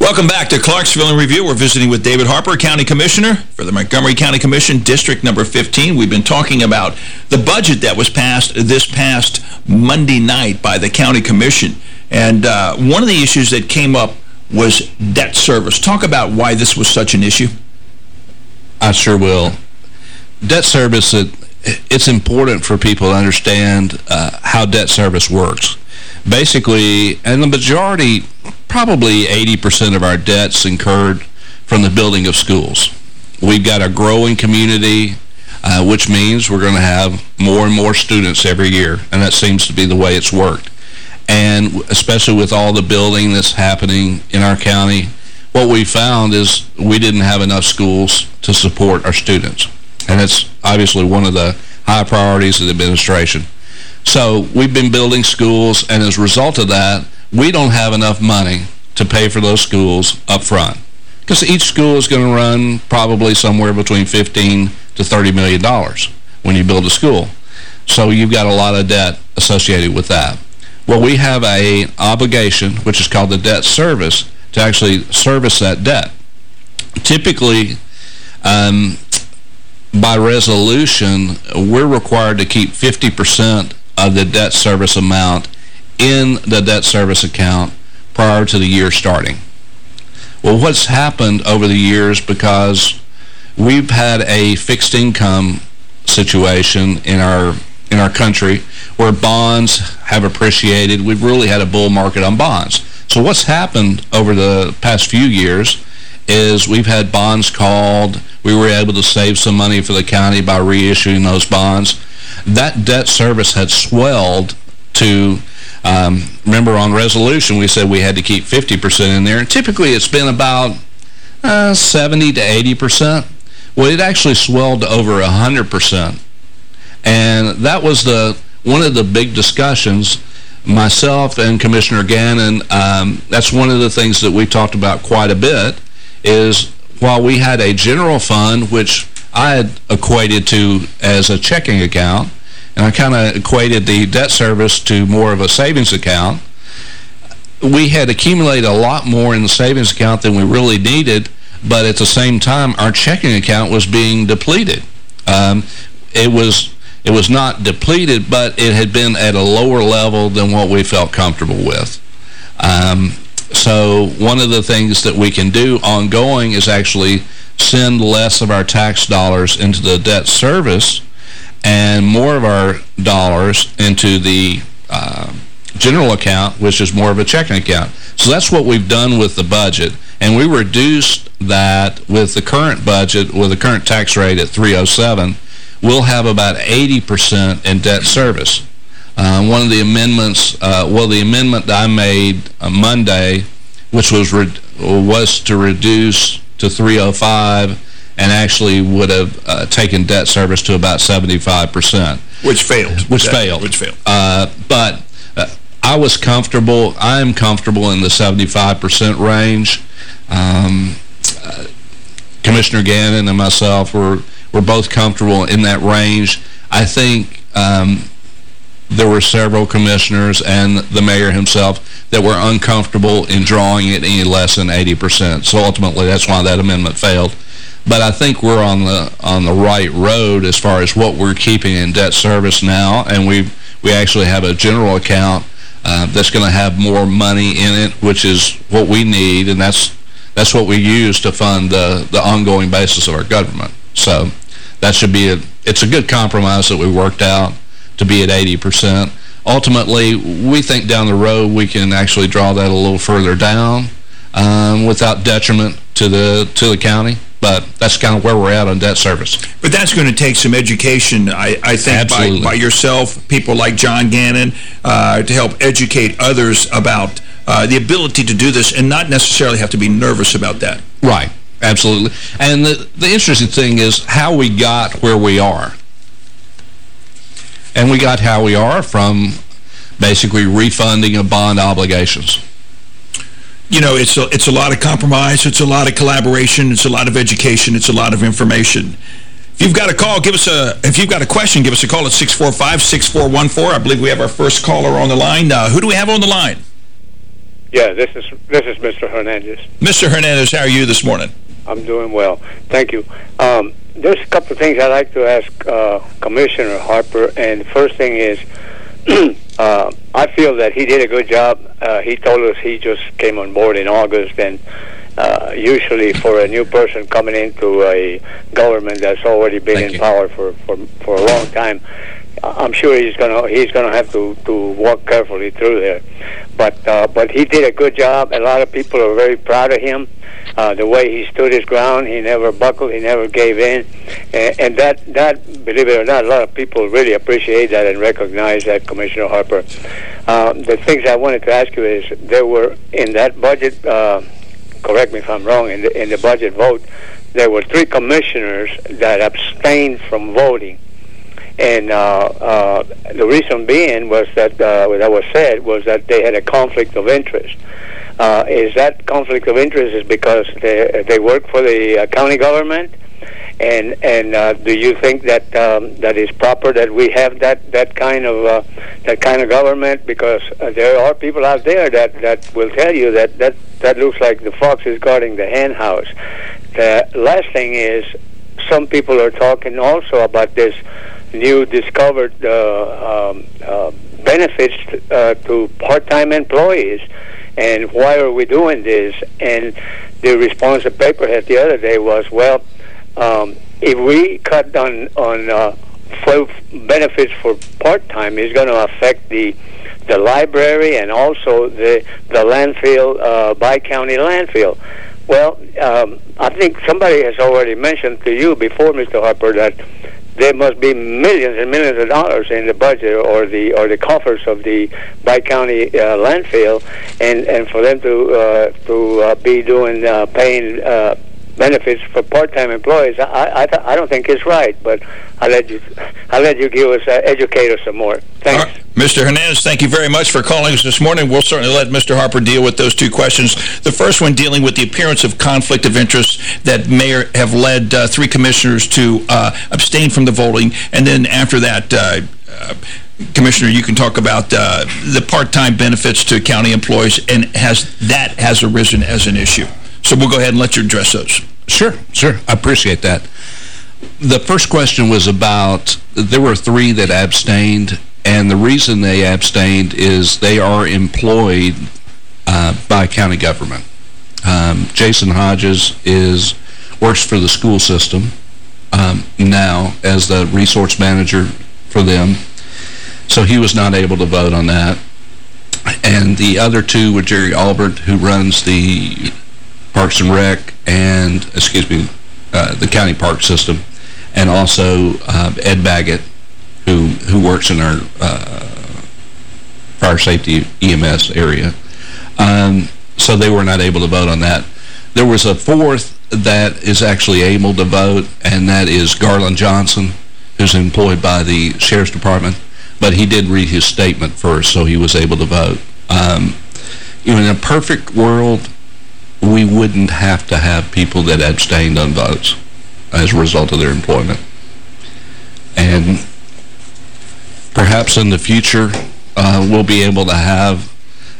Welcome back to Clarksville in Review. We're visiting with David Harper, County Commissioner for the Montgomery County Commission, District Number 15. We've been talking about the budget that was passed this past Monday night by the County Commission. And uh, one of the issues that came up was debt service. Talk about why this was such an issue. I sure will. Debt service, it, it's important for people to understand uh, how debt service works. Basically, and the majority probably 80% of our debts incurred from the building of schools. We've got a growing community, uh, which means we're going to have more and more students every year, and that seems to be the way it's worked. And especially with all the building that's happening in our county, what we found is we didn't have enough schools to support our students. And it's obviously one of the high priorities of the administration. So we've been building schools, and as a result of that, we don't have enough money to pay for those schools up front. Because each school is going to run probably somewhere between 15 to $30 million when you build a school. So you've got a lot of debt associated with that. Well, we have a obligation, which is called the debt service, to actually service that debt. Typically, um, by resolution, we're required to keep 50% of the debt service amount in the debt service account prior to the year starting. Well, what's happened over the years because we've had a fixed income situation in our in our country where bonds have appreciated. We've really had a bull market on bonds. So what's happened over the past few years is we've had bonds called. We were able to save some money for the county by reissuing those bonds. That debt service had swelled to, um, remember on resolution we said we had to keep 50% in there. And typically it's been about uh, 70 to 80%. Well, it actually swelled to over 100%. And that was the one of the big discussions myself and Commissioner Gannon, um, that's one of the things that we talked about quite a bit, is while we had a general fund, which I had equated to as a checking account, and I kind of equated the debt service to more of a savings account, we had accumulated a lot more in the savings account than we really needed, but at the same time, our checking account was being depleted. Um, it was it was not depleted, but it had been at a lower level than what we felt comfortable with. Um, so one of the things that we can do ongoing is actually send less of our tax dollars into the debt service and more of our dollars into the uh, general account, which is more of a checking account. So that's what we've done with the budget. And we reduced that with the current budget, with the current tax rate at 307, we'll have about 80% in debt service. Uh, one of the amendments, uh, well, the amendment that I made uh, Monday, which was was to reduce to 305 and actually would have uh, taken debt service to about 75%. Which failed. Which that, failed. Which failed. Uh, but uh, I was comfortable, I am comfortable in the 75% range. Um, Commissioner Gannon and myself were we're both comfortable in that range. I think um, there were several commissioners and the mayor himself that were uncomfortable in drawing it any less than 80%. So ultimately, that's why that amendment failed. But I think we're on the on the right road as far as what we're keeping in debt service now, and we we actually have a general account uh, that's going to have more money in it, which is what we need, and that's that's what we use to fund the the ongoing basis of our government. So that should be a, it's a good compromise that we worked out to be at 80%. Ultimately, we think down the road we can actually draw that a little further down um, without detriment to the to the county. But that's kind of where we're at on debt service. But that's going to take some education, I, I think, by, by, yourself, people like John Gannon, uh, to help educate others about uh, the ability to do this and not necessarily have to be nervous about that. Right. Absolutely. And the, the interesting thing is how we got where we are. And we got how we are from basically refunding of bond obligations. You know, it's a, it's a lot of compromise, it's a lot of collaboration, it's a lot of education, it's a lot of information. If you've got a call, give us a, if you've got a question, give us a call at 645-6414. I believe we have our first caller on the line. Uh, who do we have on the line? Yeah, this is this is Mr. Hernandez. Mr. Hernandez, how are you this morning? I'm doing well. Thank you. Um, there's a couple of things I'd like to ask uh, Commissioner Harper, and the first thing is, [CLEARS THROAT] uh, I feel that he did a good job. Uh, he told us he just came on board in August, and uh, usually for a new person coming into a government that's already been Thank in you. power for, for, for a long time, I'm sure he's gonna he's gonna have to to walk carefully through there, but uh, but he did a good job. A lot of people are very proud of him uh, the way he stood his ground. He never buckled. He never gave in, and, and that that believe it or not, a lot of people really appreciate that and recognize that, Commissioner Harper. Uh, the things I wanted to ask you is there were in that budget. Uh, correct me if I'm wrong. In the in the budget vote, there were three commissioners that abstained from voting. And uh, uh, the reason being was that, that was said, was that they had a conflict of interest. Uh, is that conflict of interest is because they they work for the uh, county government, And and uh, do you think that um, that is proper that we have that that kind of uh, that kind of government? Because uh, there are people out there that that will tell you that that that looks like the fox is guarding the hen house. The last thing is, some people are talking also about this new discovered uh, um, uh, benefits uh, to part-time employees and why are we doing this? And the response of Paperhead the other day was, well, um, if we cut on on uh, benefits for part time, it's going to affect the the library and also the the landfill, uh, Bi-County landfill. Well, um, I think somebody has already mentioned to you before, Mr. Harper, that there must be millions and millions of dollars in the budget or the or the coffers of the Bi County uh, landfill, and and for them to uh, to uh, be doing uh, paying uh, benefits for part-time employees, I I, I don't think it's right. But I'll let you I'll let you give us uh, educate us some more. Thanks. Mr. Hernandez, thank you very much for calling us this morning. We'll certainly let Mr. Harper deal with those two questions. The first one dealing with the appearance of conflict of interest that may have led uh, three commissioners to uh, abstain from the voting. And then after that, uh, uh Commissioner, you can talk about uh, the part-time benefits to county employees and has that has arisen as an issue. So we'll go ahead and let you address those. Sure, sure. I appreciate that. The first question was about, there were three that abstained, and the reason they abstained is they are employed uh, by county government. Um, Jason Hodges is works for the school system um, now as the resource manager for them. So he was not able to vote on that. And the other two were Jerry Allbert, who runs the Parks and Rec and, excuse me, uh, the county park system, and also uh, Ed Baggett, who who works in our uh, fire safety EMS area. Um, so they were not able to vote on that. There was a fourth that is actually able to vote, and that is Garland Johnson, who's employed by the Sheriff's Department. But he did read his statement first, so he was able to vote. Um, you know, in a perfect world, we wouldn't have to have people that abstained on votes as a result of their employment. And perhaps in the future, uh, we'll be able to have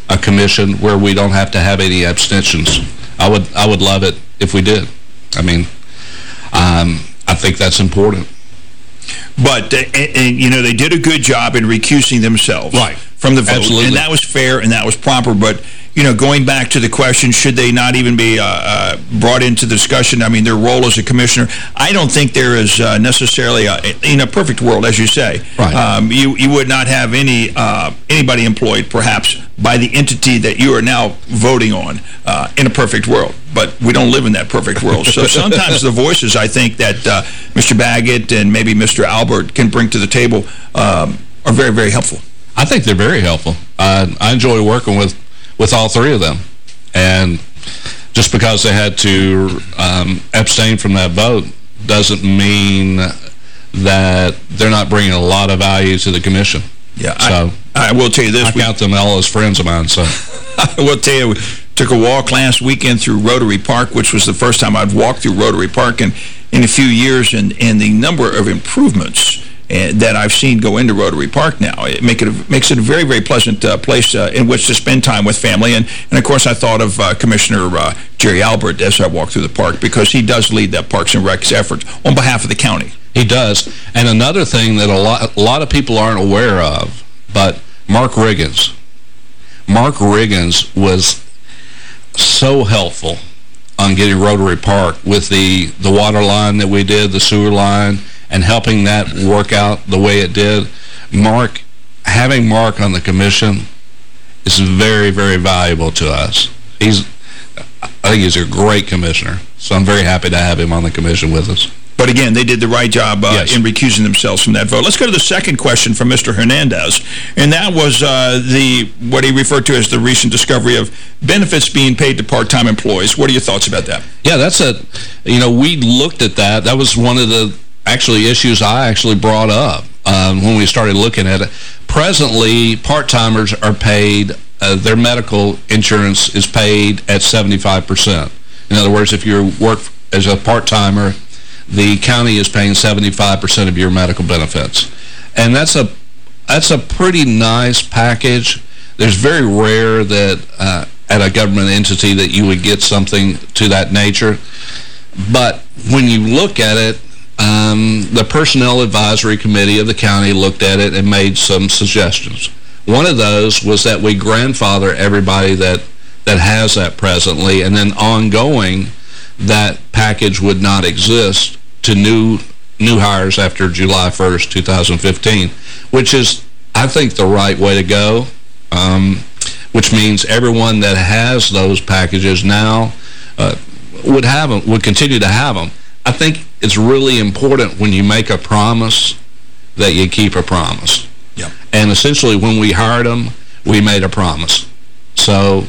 a commission where we don't have to have any abstentions. I would I would love it if we did. I mean, um, I think that's important. But, uh, and, and, you know, they did a good job in recusing themselves right. from the vote. Absolutely. And that was fair and that was proper. But you know, going back to the question, should they not even be uh, uh, brought into the discussion? I mean, their role as a commissioner, I don't think there is uh, necessarily, a, in a perfect world, as you say, right. um, you, you would not have any uh, anybody employed, perhaps, by the entity that you are now voting on uh, in a perfect world. But we don't live in that perfect world. So [LAUGHS] sometimes the voices, I think, that uh, Mr. Baggett and maybe Mr. Allbert can bring to the table um, are very, very helpful. I think they're very helpful. I enjoy working with with all three of them. And just because they had to um, abstain from that vote doesn't mean that they're not bringing a lot of value to the commission. Yeah, so I, I will tell you this. I we, count them all as friends of mine. So [LAUGHS] I will tell you, we took a walk last weekend through Rotary Park, which was the first time I'd walked through Rotary Park in, in a few years, and, and the number of improvements that I've seen go into Rotary Park now. It, make it a, makes it a very, very pleasant uh, place uh, in which to spend time with family. And, and of course, I thought of uh, Commissioner uh, Jerry Allbert as I walked through the park because he does lead that Parks and Recs effort on behalf of the county. He does. And another thing that a lot, a lot of people aren't aware of, but Mark Riggins. Mark Riggins was so helpful on getting Rotary Park with the, the water line that we did, the sewer line, and helping that work out the way it did. Mark, having Mark on the commission is very, very valuable to us. He's, I think he's a great commissioner, so I'm very happy to have him on the commission with us. But again, they did the right job uh, yes. in recusing themselves from that vote. Let's go to the second question from Mr. Hernandez, and that was uh, the what he referred to as the recent discovery of benefits being paid to part-time employees. What are your thoughts about that? Yeah, that's a, you know, we looked at that. That was one of the actually issues I actually brought up um, when we started looking at it. Presently, part-timers are paid, uh, their medical insurance is paid at 75%. In other words, if you work as a part-timer, the county is paying 75% of your medical benefits. And that's a that's a pretty nice package. There's very rare that uh, at a government entity that you would get something to that nature. But when you look at it, um, the Personnel Advisory Committee of the county looked at it and made some suggestions. One of those was that we grandfather everybody that, that has that presently, and then ongoing, that package would not exist to new new hires after July 1st, 2015, which is, I think, the right way to go, um, which means everyone that has those packages now uh, would have them, would continue to have them. I think it's really important when you make a promise that you keep a promise. Yep. And essentially, when we hired them, we made a promise. So,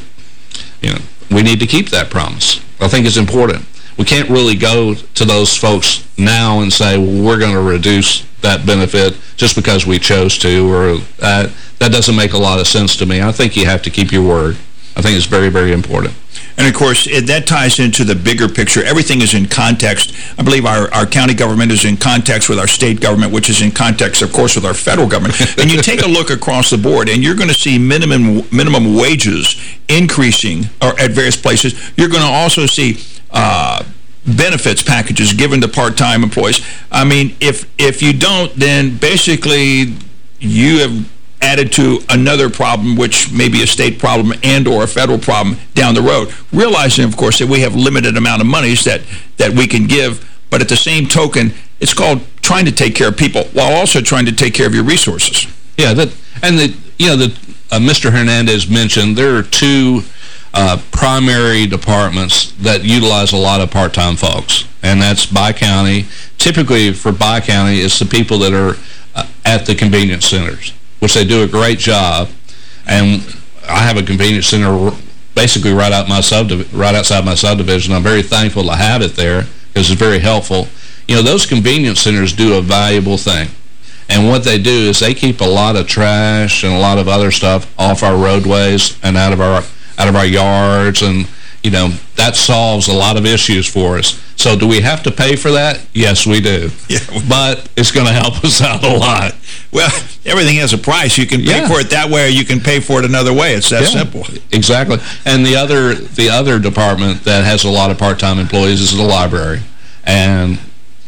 you know, we need to keep that promise. I think it's important we can't really go to those folks now and say, well, we're going to reduce that benefit just because we chose to, or uh, that doesn't make a lot of sense to me. I think you have to keep your word. I think it's very, very important. And, of course, it, that ties into the bigger picture. Everything is in context. I believe our, our county government is in context with our state government, which is in context, of course, with our federal government. and you take a look across the board, and you're going to see minimum minimum wages increasing or at various places. You're going to also see uh, benefits packages given to part-time employees. I mean, if if you don't, then basically you have added to another problem, which may be a state problem and or a federal problem down the road. Realizing, of course, that we have limited amount of monies that, that we can give, but at the same token, it's called trying to take care of people while also trying to take care of your resources. Yeah, that and the you know the uh, Mr. Hernandez mentioned there are two uh, primary departments that utilize a lot of part-time folks, and that's Bi-County. Typically, for Bi-County, it's the people that are uh, at the convenience centers, which they do a great job. And I have a convenience center basically right out my right outside my subdivision. I'm very thankful to have it there because it's very helpful. You know, those convenience centers do a valuable thing. And what they do is they keep a lot of trash and a lot of other stuff off our roadways and out of our out of our yards and you know, that solves a lot of issues for us. So do we have to pay for that? Yes, we do. Yeah. But it's going to help us [LAUGHS] out a lot. Well, everything has a price. You can pay yeah. for it that way or you can pay for it another way. It's that yeah, simple. Exactly. And the other the other department that has a lot of part-time employees is the library. And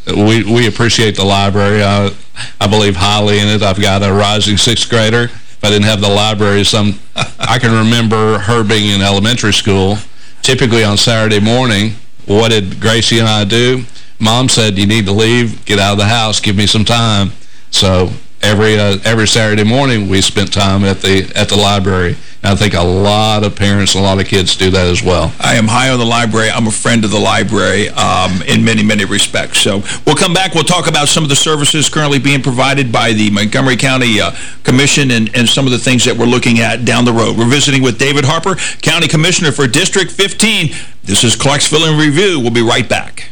we we appreciate the library. I, I believe highly in it. I've got a rising sixth grader if I didn't have the library, some [LAUGHS] I can remember her being in elementary school. Typically on Saturday morning, what did Gracie and I do? Mom said, you need to leave, get out of the house, give me some time. So every uh, every Saturday morning we spent time at the at the library. And I think a lot of parents, a lot of kids do that as well. I am high on the library. I'm a friend of the library um, in many, many respects. So we'll come back. We'll talk about some of the services currently being provided by the Montgomery County uh, Commission and, and some of the things that we're looking at down the road. We're visiting with David Harper, County Commissioner for District 15. This is Clarksville in Review. We'll be right back.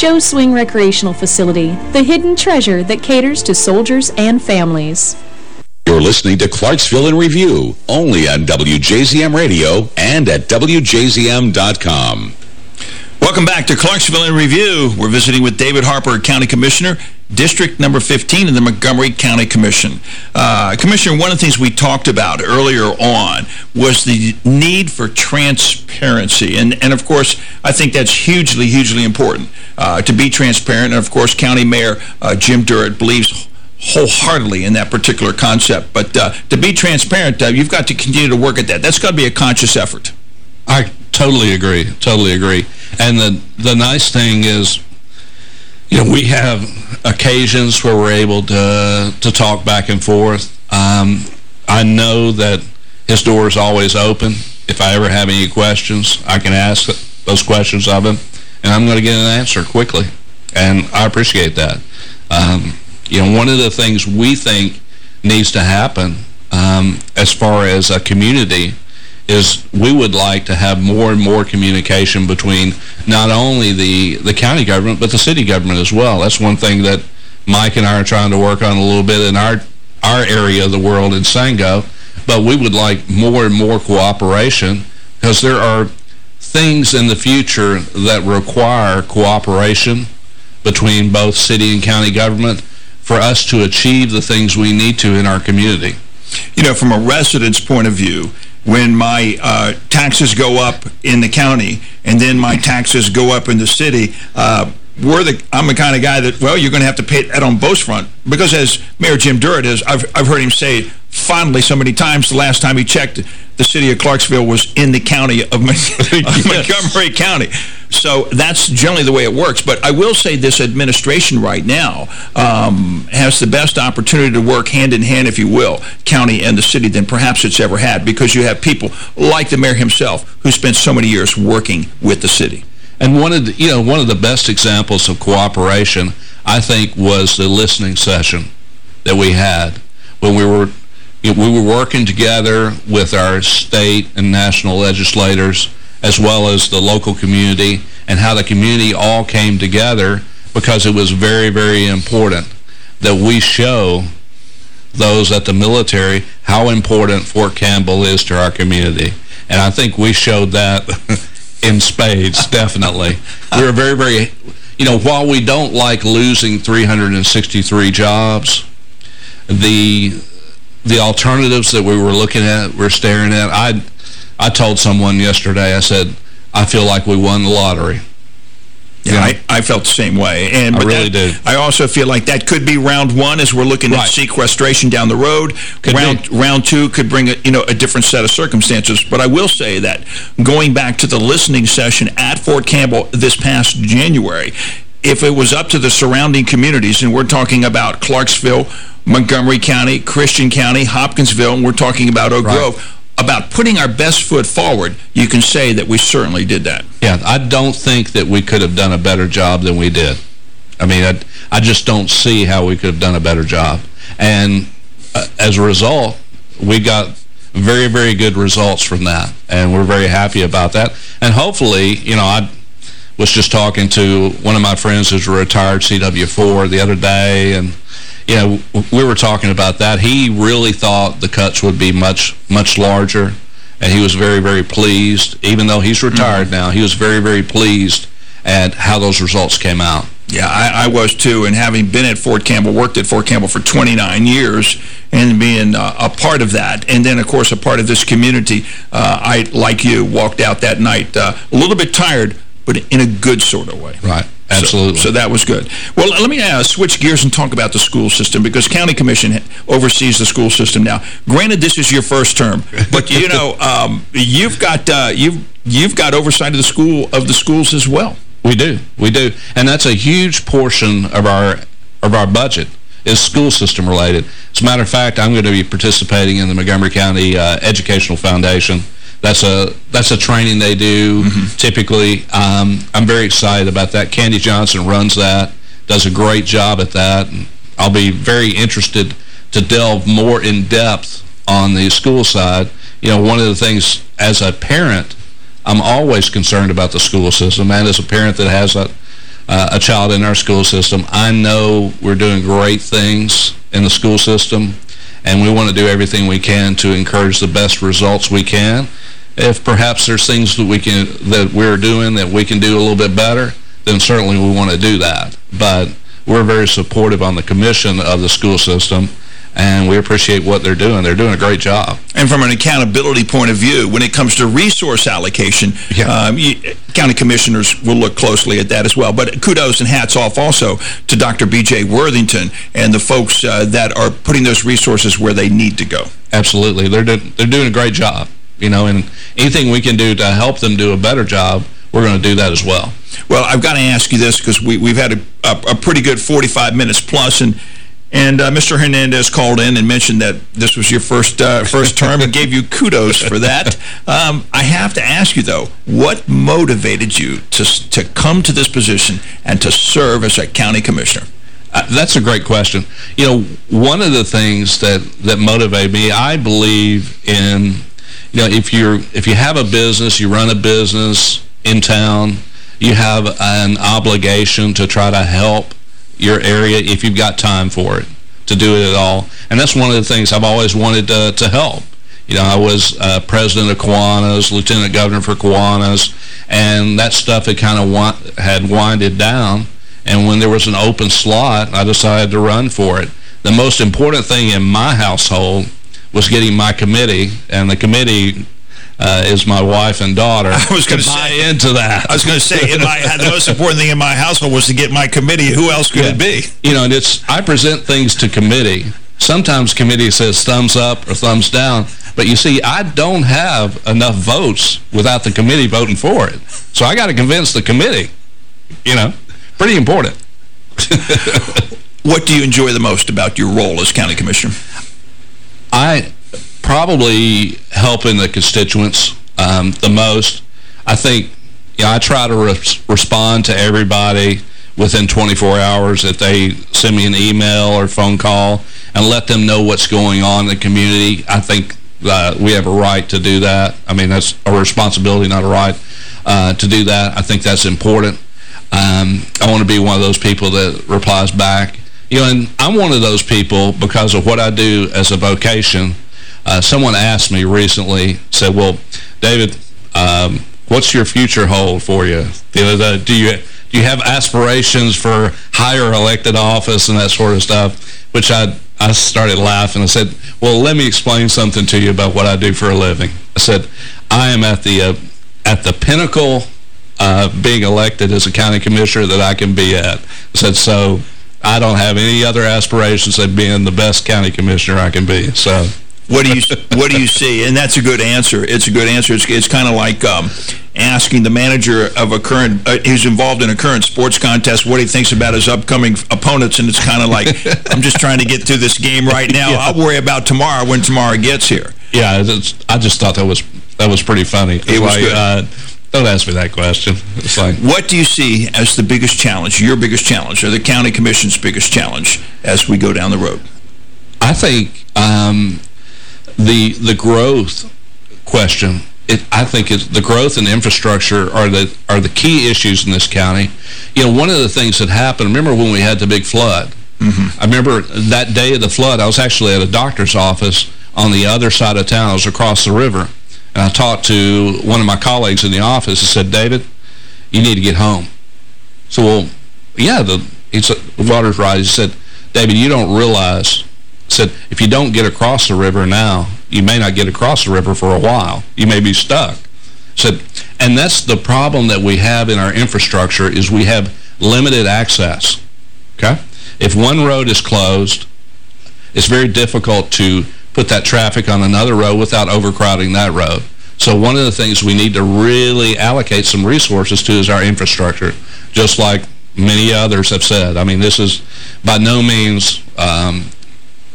Joe's Swing Recreational Facility, the hidden treasure that caters to soldiers and families. You're listening to Clarksville in Review, only on WJZM Radio and at WJZM.com. Welcome back to Clarksville in Review. We're visiting with David Harper, County Commissioner, District number 15 in the Montgomery County Commission. Uh, Commissioner, one of the things we talked about earlier on was the need for transparency. And, and of course, I think that's hugely, hugely important uh, to be transparent. And, of course, County Mayor uh, Jim Durrett believes wholeheartedly in that particular concept. But uh, to be transparent, uh, you've got to continue to work at that. That's got to be a conscious effort. I totally agree. Totally agree. And the, the nice thing is, you know, we have occasions where we're able to, to talk back and forth. Um, I know that his door is always open. If I ever have any questions, I can ask those questions of him, and I'm going to get an answer quickly. And I appreciate that. Um, you know, one of the things we think needs to happen um, as far as a community is we would like to have more and more communication between not only the, the county government, but the city government as well. That's one thing that Mike and I are trying to work on a little bit in our, our area of the world in Sango. But we would like more and more cooperation because there are things in the future that require cooperation between both city and county government for us to achieve the things we need to in our community. You know, from a resident's point of view, when my uh, taxes go up in the county and then my taxes go up in the city, uh, we're the I'm the kind of guy that, well, you're going to have to pay that on both front. Because as Mayor Jim Durrett has, I've, I've heard him say fondly so many times the last time he checked, the city of Clarksville was in the county of, of [LAUGHS] [LAUGHS] Montgomery County. So that's generally the way it works. But I will say this administration right now um, has the best opportunity to work hand in hand, if you will, county and the city than perhaps it's ever had because you have people like the mayor himself who spent so many years working with the city. And one of the, you know, one of the best examples of cooperation, I think, was the listening session that we had when we were we were working together with our state and national legislators as well as the local community and how the community all came together because it was very, very important that we show those at the military how important Fort Campbell is to our community. And I think we showed that [LAUGHS] in spades, definitely. We were very, very, you know, while we don't like losing 363 jobs, the the alternatives that we were looking at, we're staring at, I I told someone yesterday, I said, I feel like we won the lottery. Yeah, I, I felt the same way. And I really that, do. I also feel like that could be round one as we're looking right. at sequestration down the road. Could round be. round two could bring a, you know a different set of circumstances. But I will say that going back to the listening session at Fort Campbell this past January, if it was up to the surrounding communities, and we're talking about Clarksville, Montgomery County, Christian County, Hopkinsville, and we're talking about Oak right. Grove, about putting our best foot forward, you can say that we certainly did that. Yeah, I don't think that we could have done a better job than we did. I mean, I, I just don't see how we could have done a better job. And uh, as a result, we got very, very good results from that. And we're very happy about that. And hopefully, you know, I was just talking to one of my friends who's a retired CW4 the other day, and, you know, we were talking about that. He really thought the cuts would be much, much larger, and he was very, very pleased. Even though he's retired mm -hmm. now, he was very, very pleased at how those results came out. Yeah, I, I, was too, and having been at Fort Campbell, worked at Fort Campbell for 29 years, and being uh, a part of that, and then, of course, a part of this community, uh, I, like you, walked out that night uh, a little bit tired, but in a good sort of way. Right. Absolutely. So, so, that was good. Well, let me uh, switch gears and talk about the school system because County Commission oversees the school system now. Granted, this is your first term, but you know [LAUGHS] um, you've got uh, you've you've got oversight of the school of the schools as well. We do. We do. And that's a huge portion of our of our budget is school system related. As a matter of fact, I'm going to be participating in the Montgomery County uh, Educational Foundation. That's a that's a training they do mm -hmm. typically. Um, I'm very excited about that. Candy Johnson runs that, does a great job at that. And I'll be very interested to delve more in depth on the school side. You know, one of the things as a parent I'm always concerned about the school system, and as a parent that has a, uh, a child in our school system, I know we're doing great things in the school system, and we want to do everything we can to encourage the best results we can. If perhaps there's things that we can that we're doing that we can do a little bit better, then certainly we want to do that. But we're very supportive on the commission of the school system and we appreciate what they're doing. They're doing a great job. And from an accountability point of view, when it comes to resource allocation, yeah. um, you, county commissioners will look closely at that as well. But kudos and hats off also to Dr. B.J. Worthington and the folks uh, that are putting those resources where they need to go. Absolutely. They're, do they're doing a great job. You know, and anything we can do to help them do a better job, we're going to do that as well. Well, I've got to ask you this because we, we've had a, a, a pretty good 45 minutes plus, and and uh, Mr. Hernandez called in and mentioned that this was your first uh, first term and gave you kudos for that. Um, I have to ask you, though, what motivated you to, to come to this position and to serve as a county commissioner? Uh, that's a great question. You know, one of the things that, that motivate me, I believe in, you know, if you're if you have a business, you run a business in town, you have an obligation to try to help your area if you've got time for it, to do it at all. And that's one of the things I've always wanted to, to help. You know, I was uh, president of Kiwanis, lieutenant governor for Kiwanis, and that stuff had kind of had winded down. And when there was an open slot, I decided to run for it. The most important thing in my household was getting my committee, and the committee uh, is my wife and daughter. [LAUGHS] I was going to say into that. I was going to say in my the most important thing in my household was to get my committee. Who else could yeah. it be? You know, and it's I present things to committee. Sometimes committee says thumbs up or thumbs down, but you see, I don't have enough votes without the committee voting for it. So I got to convince the committee. You know, pretty important. [LAUGHS] what do you enjoy the most about your role as county commissioner? I probably helping the constituents um, the most. I think you know, I try to re respond to everybody within 24 hours if they send me an email or phone call and let them know what's going on in the community. I think uh, we have a right to do that. I mean, that's a responsibility, not a right uh, to do that. I think that's important. Um, I want to be one of those people that replies back. You know, and I'm one of those people because of what I do as a vocation – uh, someone asked me recently, said, well, David, um, what's your future hold for you? do you do you have aspirations for higher elected office and that sort of stuff? Which I I started laughing. I said, well, let me explain something to you about what I do for a living. I said, I am at the uh, at the pinnacle uh, being elected as a county commissioner that I can be at. I said, so I don't have any other aspirations than being the best county commissioner I can be. So what do you what do you see? And that's a good answer. It's a good answer. It's, it's kind of like, um, asking the manager of a current, uh, who's involved in a current sports contest what he thinks about his upcoming opponents, and it's kind of like, [LAUGHS] I'm just trying to get through this game right now. Yeah. I'll worry about tomorrow when tomorrow gets here. Yeah, I just thought that was that was pretty funny. It was like, good. Uh, don't ask me that question. It's like, what do you see as the biggest challenge, your biggest challenge, or the county commission's biggest challenge as we go down the road? I think um, the the growth question. It, I think is the growth and infrastructure are the are the key issues in this county. You know, one of the things that happened. Remember when we had the big flood? Mm -hmm. I remember that day of the flood. I was actually at a doctor's office on the other side of town. I was across the river, and I talked to one of my colleagues in the office and said, David, you need to get home. So, well, yeah, the, he said, the water's rising. He said, David, you don't realize, said, if you don't get across the river now, you may not get across the river for a while. You may be stuck. Said, and that's the problem that we have in our infrastructure is we have limited access. Okay? If one road is closed, it's very difficult to put that traffic on another road without overcrowding that road. So one of the things we need to really allocate some resources to is our infrastructure, just like many others have said. I mean, this is by no means um,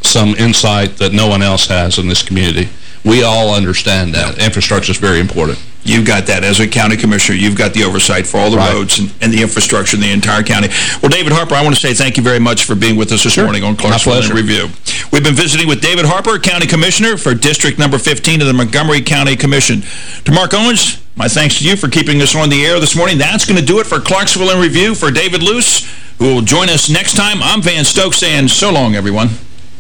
some insight that no one else has in this community. We all understand that. Infrastructure is very important. You've got that. As a county commissioner, you've got the oversight for all the right. roads and, and, the infrastructure in the entire county. Well, David Harper, I want to say thank you very much for being with us this sure. morning on Clarksville in Review. We've been visiting with David Harper, County Commissioner for District Number 15 of the Montgomery County Commission. To Mark Owens, my thanks to you for keeping us on the air this morning. That's going to do it for Clarksville in Review. For David Luce, who will join us next time, I'm Van Stokes saying so long, everyone.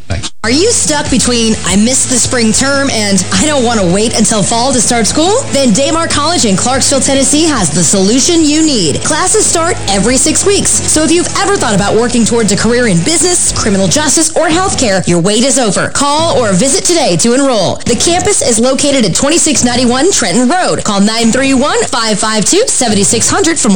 Thanks. Are you stuck between I missed the spring term and I don't want to wait until fall to start school? Then Daymar College in Clarksville, Tennessee has the solution you need. Classes start every six weeks. So if you've ever thought about working towards a career in business, criminal justice, or healthcare, your wait is over. Call or visit today to enroll. The campus is located at 2691 Trenton Road. Call 931-552-7600 for